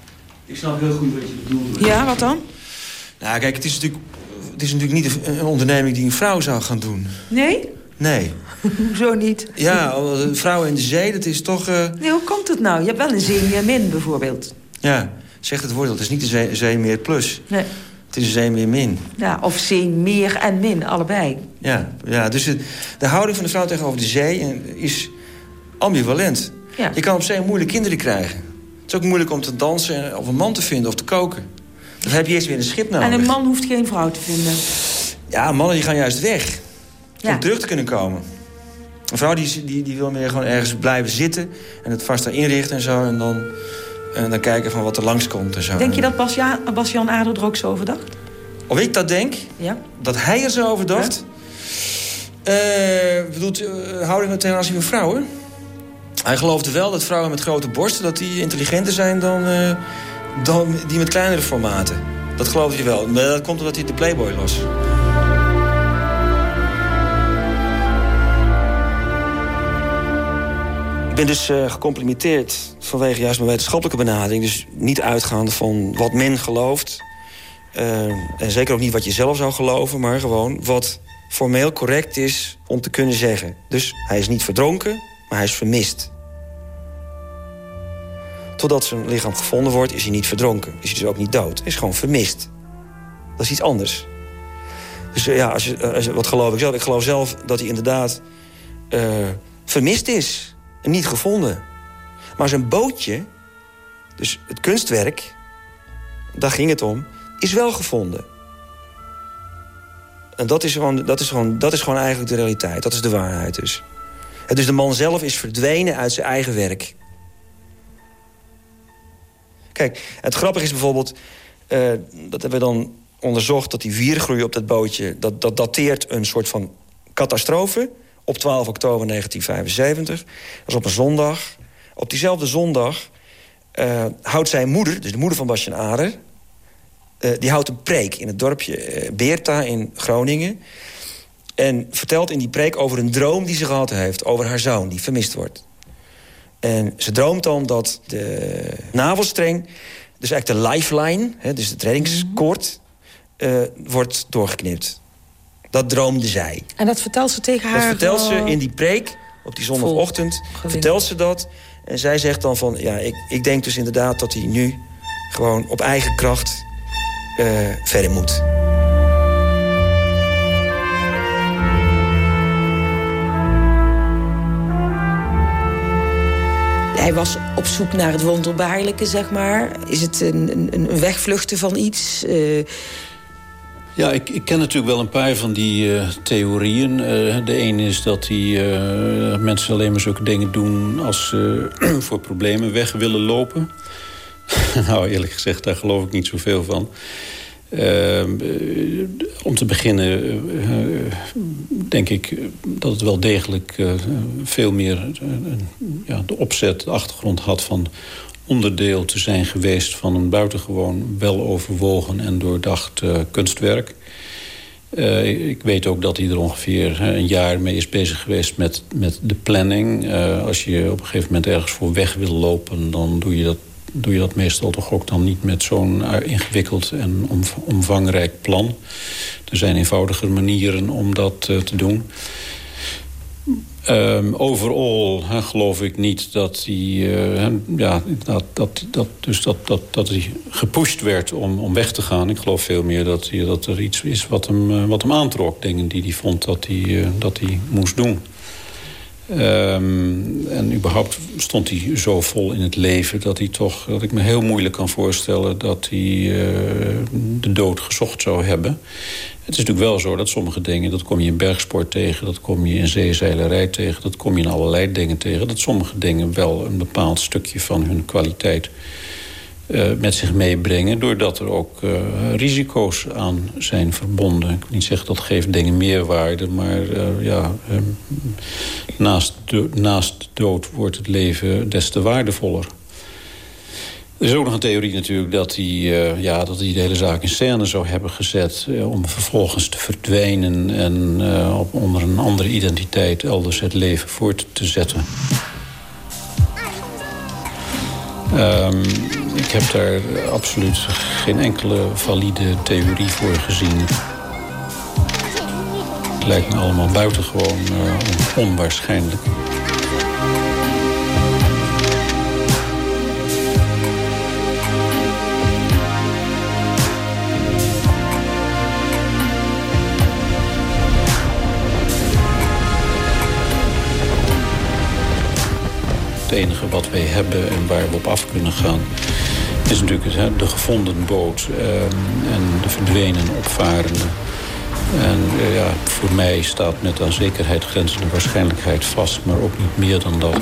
ik snap heel goed wat je bedoelt. Ja, wat dan? Nou, kijk, het is natuurlijk, het is natuurlijk niet een onderneming die een vrouw zou gaan doen. Nee? Nee. Hoezo niet? Ja, vrouwen in de zee, dat is toch... Uh... Nee, hoe komt het nou? Je hebt wel een zeemermin bijvoorbeeld. Ja, zegt het woord. Het is niet de zee, meer plus. Nee. Het is een zee meer min. Ja, of zee meer en min, allebei. Ja, ja dus het, de houding van de vrouw tegenover de zee eh, is ambivalent. Ja. Je kan op zee moeilijk kinderen krijgen. Het is ook moeilijk om te dansen of een man te vinden of te koken. Dan heb je eerst weer een schip nodig. En een man hoeft geen vrouw te vinden. Ja, mannen die gaan juist weg. Ja. Om terug te kunnen komen. Een vrouw die, die, die wil meer gewoon ergens blijven zitten... en het vast inrichten en zo. En dan, en dan kijken van wat er langskomt en zo. Denk je dat Bas-Ja- Bas-Jan Adel er ook zo over dacht? Of ik dat denk, Ja. dat hij er zo over dacht... Eh, bedoelt uh, houding ten aanzien van vrouwen? Hij geloofde wel dat vrouwen met grote borsten... dat die intelligenter zijn dan, eh, dan die met kleinere formaten. Dat geloofde hij wel. Maar dat komt omdat hij de Playboy las. Ben dus eh, gecomplimenteerd vanwege juist mijn wetenschappelijke benadering. Dus niet uitgaande van wat men gelooft. Eh, en zeker ook niet wat je zelf zou geloven, maar gewoon wat formeel correct is om te kunnen zeggen. Dus hij is niet verdronken, maar hij is vermist. Totdat zijn lichaam gevonden wordt, is hij niet verdronken. Is hij dus ook niet dood. Hij is gewoon vermist. Dat is iets anders. Dus eh, ja, als je, als je- wat geloof ik zelf? Ik geloof zelf dat hij inderdaad vermist is. Niet gevonden. Maar zijn bootje, dus het kunstwerk... daar ging het om, is wel gevonden. En dat is gewoon, dat is gewoon, dat is gewoon eigenlijk de realiteit. Dat is de waarheid dus. Dus de man zelf is verdwenen uit zijn eigen werk. Kijk, het grappige is bijvoorbeeld... eh, dat hebben we dan onderzocht dat die wiergroei op dat bootje... dat, dat dateert een soort van catastrofe op 12 oktober 1975. Dat is op een zondag. Op diezelfde zondag eh, houdt zijn moeder, dus de moeder van Bastian Ader... eh, die houdt een preek in het dorpje eh, Beerta in Groningen... en vertelt in die preek over een droom die ze gehad heeft... over haar zoon, die vermist wordt. En ze droomt dan dat de navelstreng, dus eigenlijk de lifeline... Hè, dus het reddingskoord, wordt doorgeknipt. Dat droomde zij. En dat vertelt ze tegen haar... Dat vertelt ze in die preek op die zondagochtend. Vertelt ze dat. En zij zegt dan van... ja, ik, ik denk dus inderdaad dat hij nu gewoon op eigen kracht eh, verder moet. Hij was op zoek naar het wonderbaarlijke, zeg maar. Is het een, een, een wegvluchten van iets? Eh, Ja, ik, ik ken natuurlijk wel een paar van die eh, theorieën. Eh, de ene is dat die, eh, mensen alleen maar zulke dingen doen... als ze voor problemen weg willen lopen. nou, eerlijk gezegd, daar geloof ik niet zoveel van. Eh, eh, om te beginnen denk ik dat het wel degelijk veel meer ja, de opzet, de achtergrond had van onderdeel te zijn geweest van een buitengewoon weloverwogen en doordacht eh, kunstwerk. Eh, ik weet ook dat hij er ongeveer een jaar mee is bezig geweest met, met de planning. Eh, als je op een gegeven moment ergens voor weg wil lopen... dan doe je dat, doe je dat meestal toch ook dan niet met zo'n ingewikkeld en om, omvangrijk plan. Er zijn eenvoudiger manieren om dat te doen. Ehm, overal geloof ik niet dat hij, eh, ja, dat, dat, dat, dus dat, dat, dat hij gepusht werd om, om weg te gaan. Ik geloof veel meer dat, hij, dat er iets is wat hem, eh, wat hem aantrok. Dingen die hij vond dat hij, eh, dat hij moest doen. Ehm, en überhaupt stond hij zo vol in het leven dat hij toch, dat ik me heel moeilijk kan voorstellen dat hij de dood gezocht zou hebben. Het is natuurlijk wel zo dat sommige dingen, dat kom je in bergsport tegen, dat kom je in zeezeilerij tegen, dat kom je in allerlei dingen tegen, dat sommige dingen wel een bepaald stukje van hun kwaliteit eh, met zich meebrengen... doordat er ook eh, risico's aan zijn verbonden. Ik wil niet zeggen dat geeft dingen meerwaarde... maar eh, ja, naast, de, naast dood wordt het leven des te waardevoller. Er is ook nog een theorie natuurlijk dat hij, eh, ja, dat hij de hele zaak in scène zou hebben gezet... eh, om vervolgens te verdwijnen en eh, op, onder een andere identiteit... elders het leven voort te zetten. Ehm, ik heb daar absoluut geen enkele valide theorie voor gezien. Het lijkt me allemaal buitengewoon uh, onwaarschijnlijk. wat wij hebben en waar we op af kunnen gaan is natuurlijk de gevonden boot ehm, en de verdwenen opvarende. En eh, ja, voor mij staat met aan zekerheid grenzende waarschijnlijkheid vast... maar ook niet meer dan dat.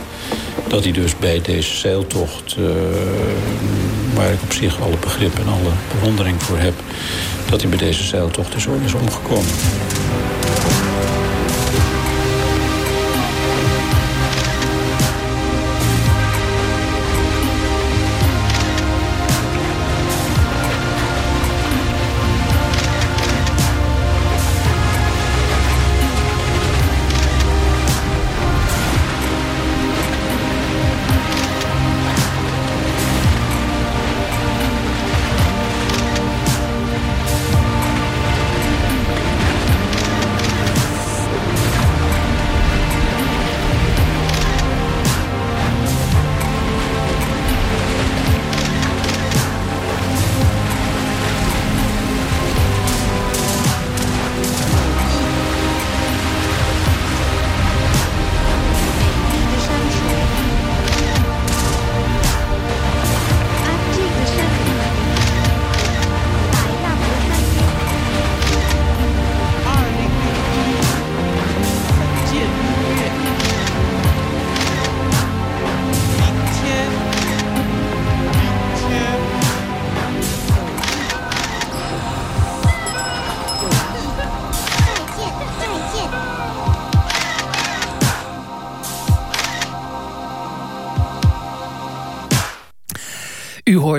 Dat hij dus bij deze zeiltocht, uh, waar ik op zich alle begrip en alle bewondering voor heb... dat hij bij deze zeiltocht is, is omgekomen.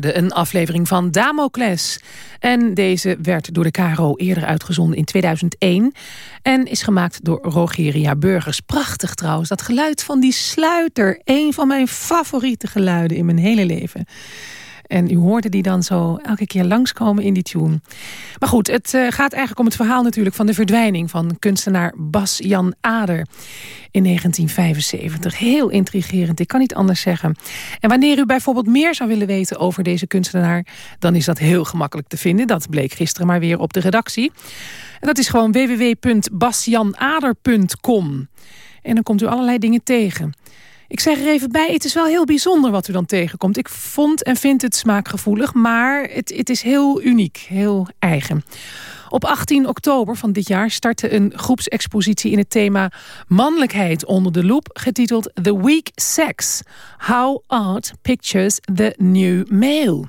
Een aflevering van Damocles. En deze werd door de KRO eerder uitgezonden in 2001. En is gemaakt door Rogeria Burgers. Prachtig trouwens, dat geluid van die sluiter. Een van mijn favoriete geluiden in mijn hele leven. En u hoorde die dan zo elke keer langskomen in die tune. Maar goed, het uh, gaat eigenlijk om het verhaal natuurlijk... van de verdwijning van kunstenaar Bas-Jan Ader in 1975. Heel intrigerend, ik kan niet anders zeggen. En wanneer u bijvoorbeeld meer zou willen weten over deze kunstenaar... dan is dat heel gemakkelijk te vinden. Dat bleek gisteren maar weer op de redactie. En dat is gewoon www.basjanader.com. En dan komt u allerlei dingen tegen... Ik zeg er even bij, het is wel heel bijzonder wat u dan tegenkomt. Ik vond en vind het smaakgevoelig, maar het, het is heel uniek, heel eigen. Op 18 oktober van dit jaar startte een groepsexpositie in het thema Mannelijkheid onder de loep, getiteld The Weak Sex. How Art Pictures the New Male.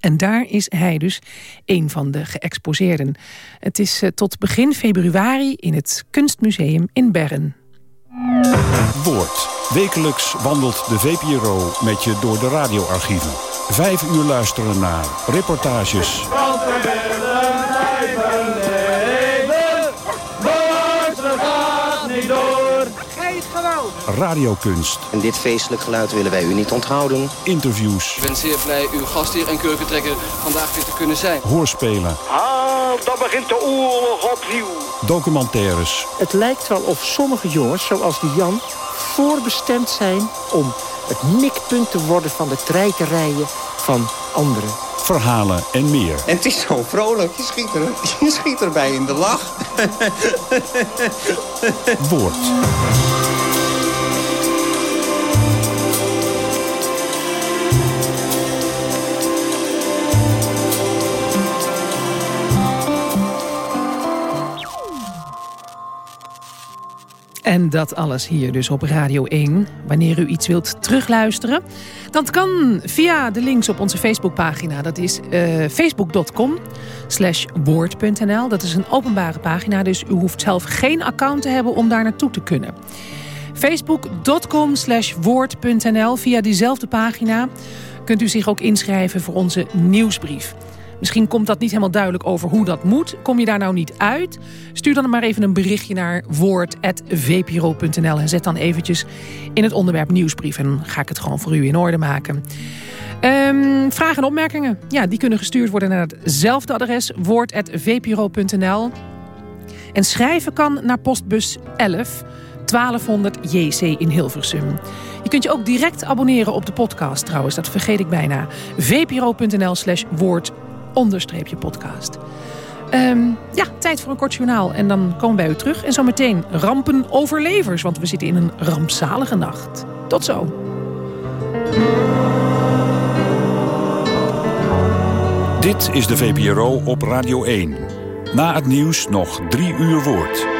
En daar is hij dus een van de geëxposeerden. Het is eh, tot begin februari in het Kunstmuseum in Bern. Woord. Wekelijks wandelt de VPRO met je door de radioarchieven. Vijf uur luisteren naar reportages. Radiokunst. En dit feestelijk geluid willen wij u niet onthouden. Interviews. Ik ben zeer blij uw gastheer en kurkentrekker vandaag weer te kunnen zijn. Hoorspelen. Ah, dan begint de oorlog opnieuw. Documentaires. Het lijkt wel of sommige jongens, zoals die Jan, voorbestemd zijn om het mikpunt te worden van de treiterijen van anderen. Verhalen en meer. En het is zo vrolijk. Je schiet, er, je schiet erbij in de lach. Woord. En dat alles hier dus op Radio 1. Wanneer u iets wilt terugluisteren, dat kan via de links op onze Facebookpagina. Dat is uh, facebook.com slash woord.nl. Dat is een openbare pagina, dus u hoeft zelf geen account te hebben om daar naartoe te kunnen. Facebook.com slash woord.nl. Via diezelfde pagina kunt u zich ook inschrijven voor onze nieuwsbrief. Misschien komt dat niet helemaal duidelijk over hoe dat moet. Kom je daar nou niet uit? Stuur dan maar even een berichtje naar woord.vpro.nl en zet dan eventjes in het onderwerp nieuwsbrief. En dan ga ik het gewoon voor u in orde maken. Um, vragen en opmerkingen, ja, die kunnen gestuurd worden naar hetzelfde adres, woord.vpro.nl. En schrijven kan naar postbus 11 1200 JC in Hilversum. Je kunt je ook direct abonneren op de podcast trouwens, dat vergeet ik bijna. vpro.nl slash woord onderstreepje podcast. Um, ja, tijd voor een kort journaal en dan komen wij u terug. En zometeen rampenoverlevers, want we zitten in een rampzalige nacht. Tot zo. Dit is de VPRO op Radio 1. Na het nieuws nog drie uur woord.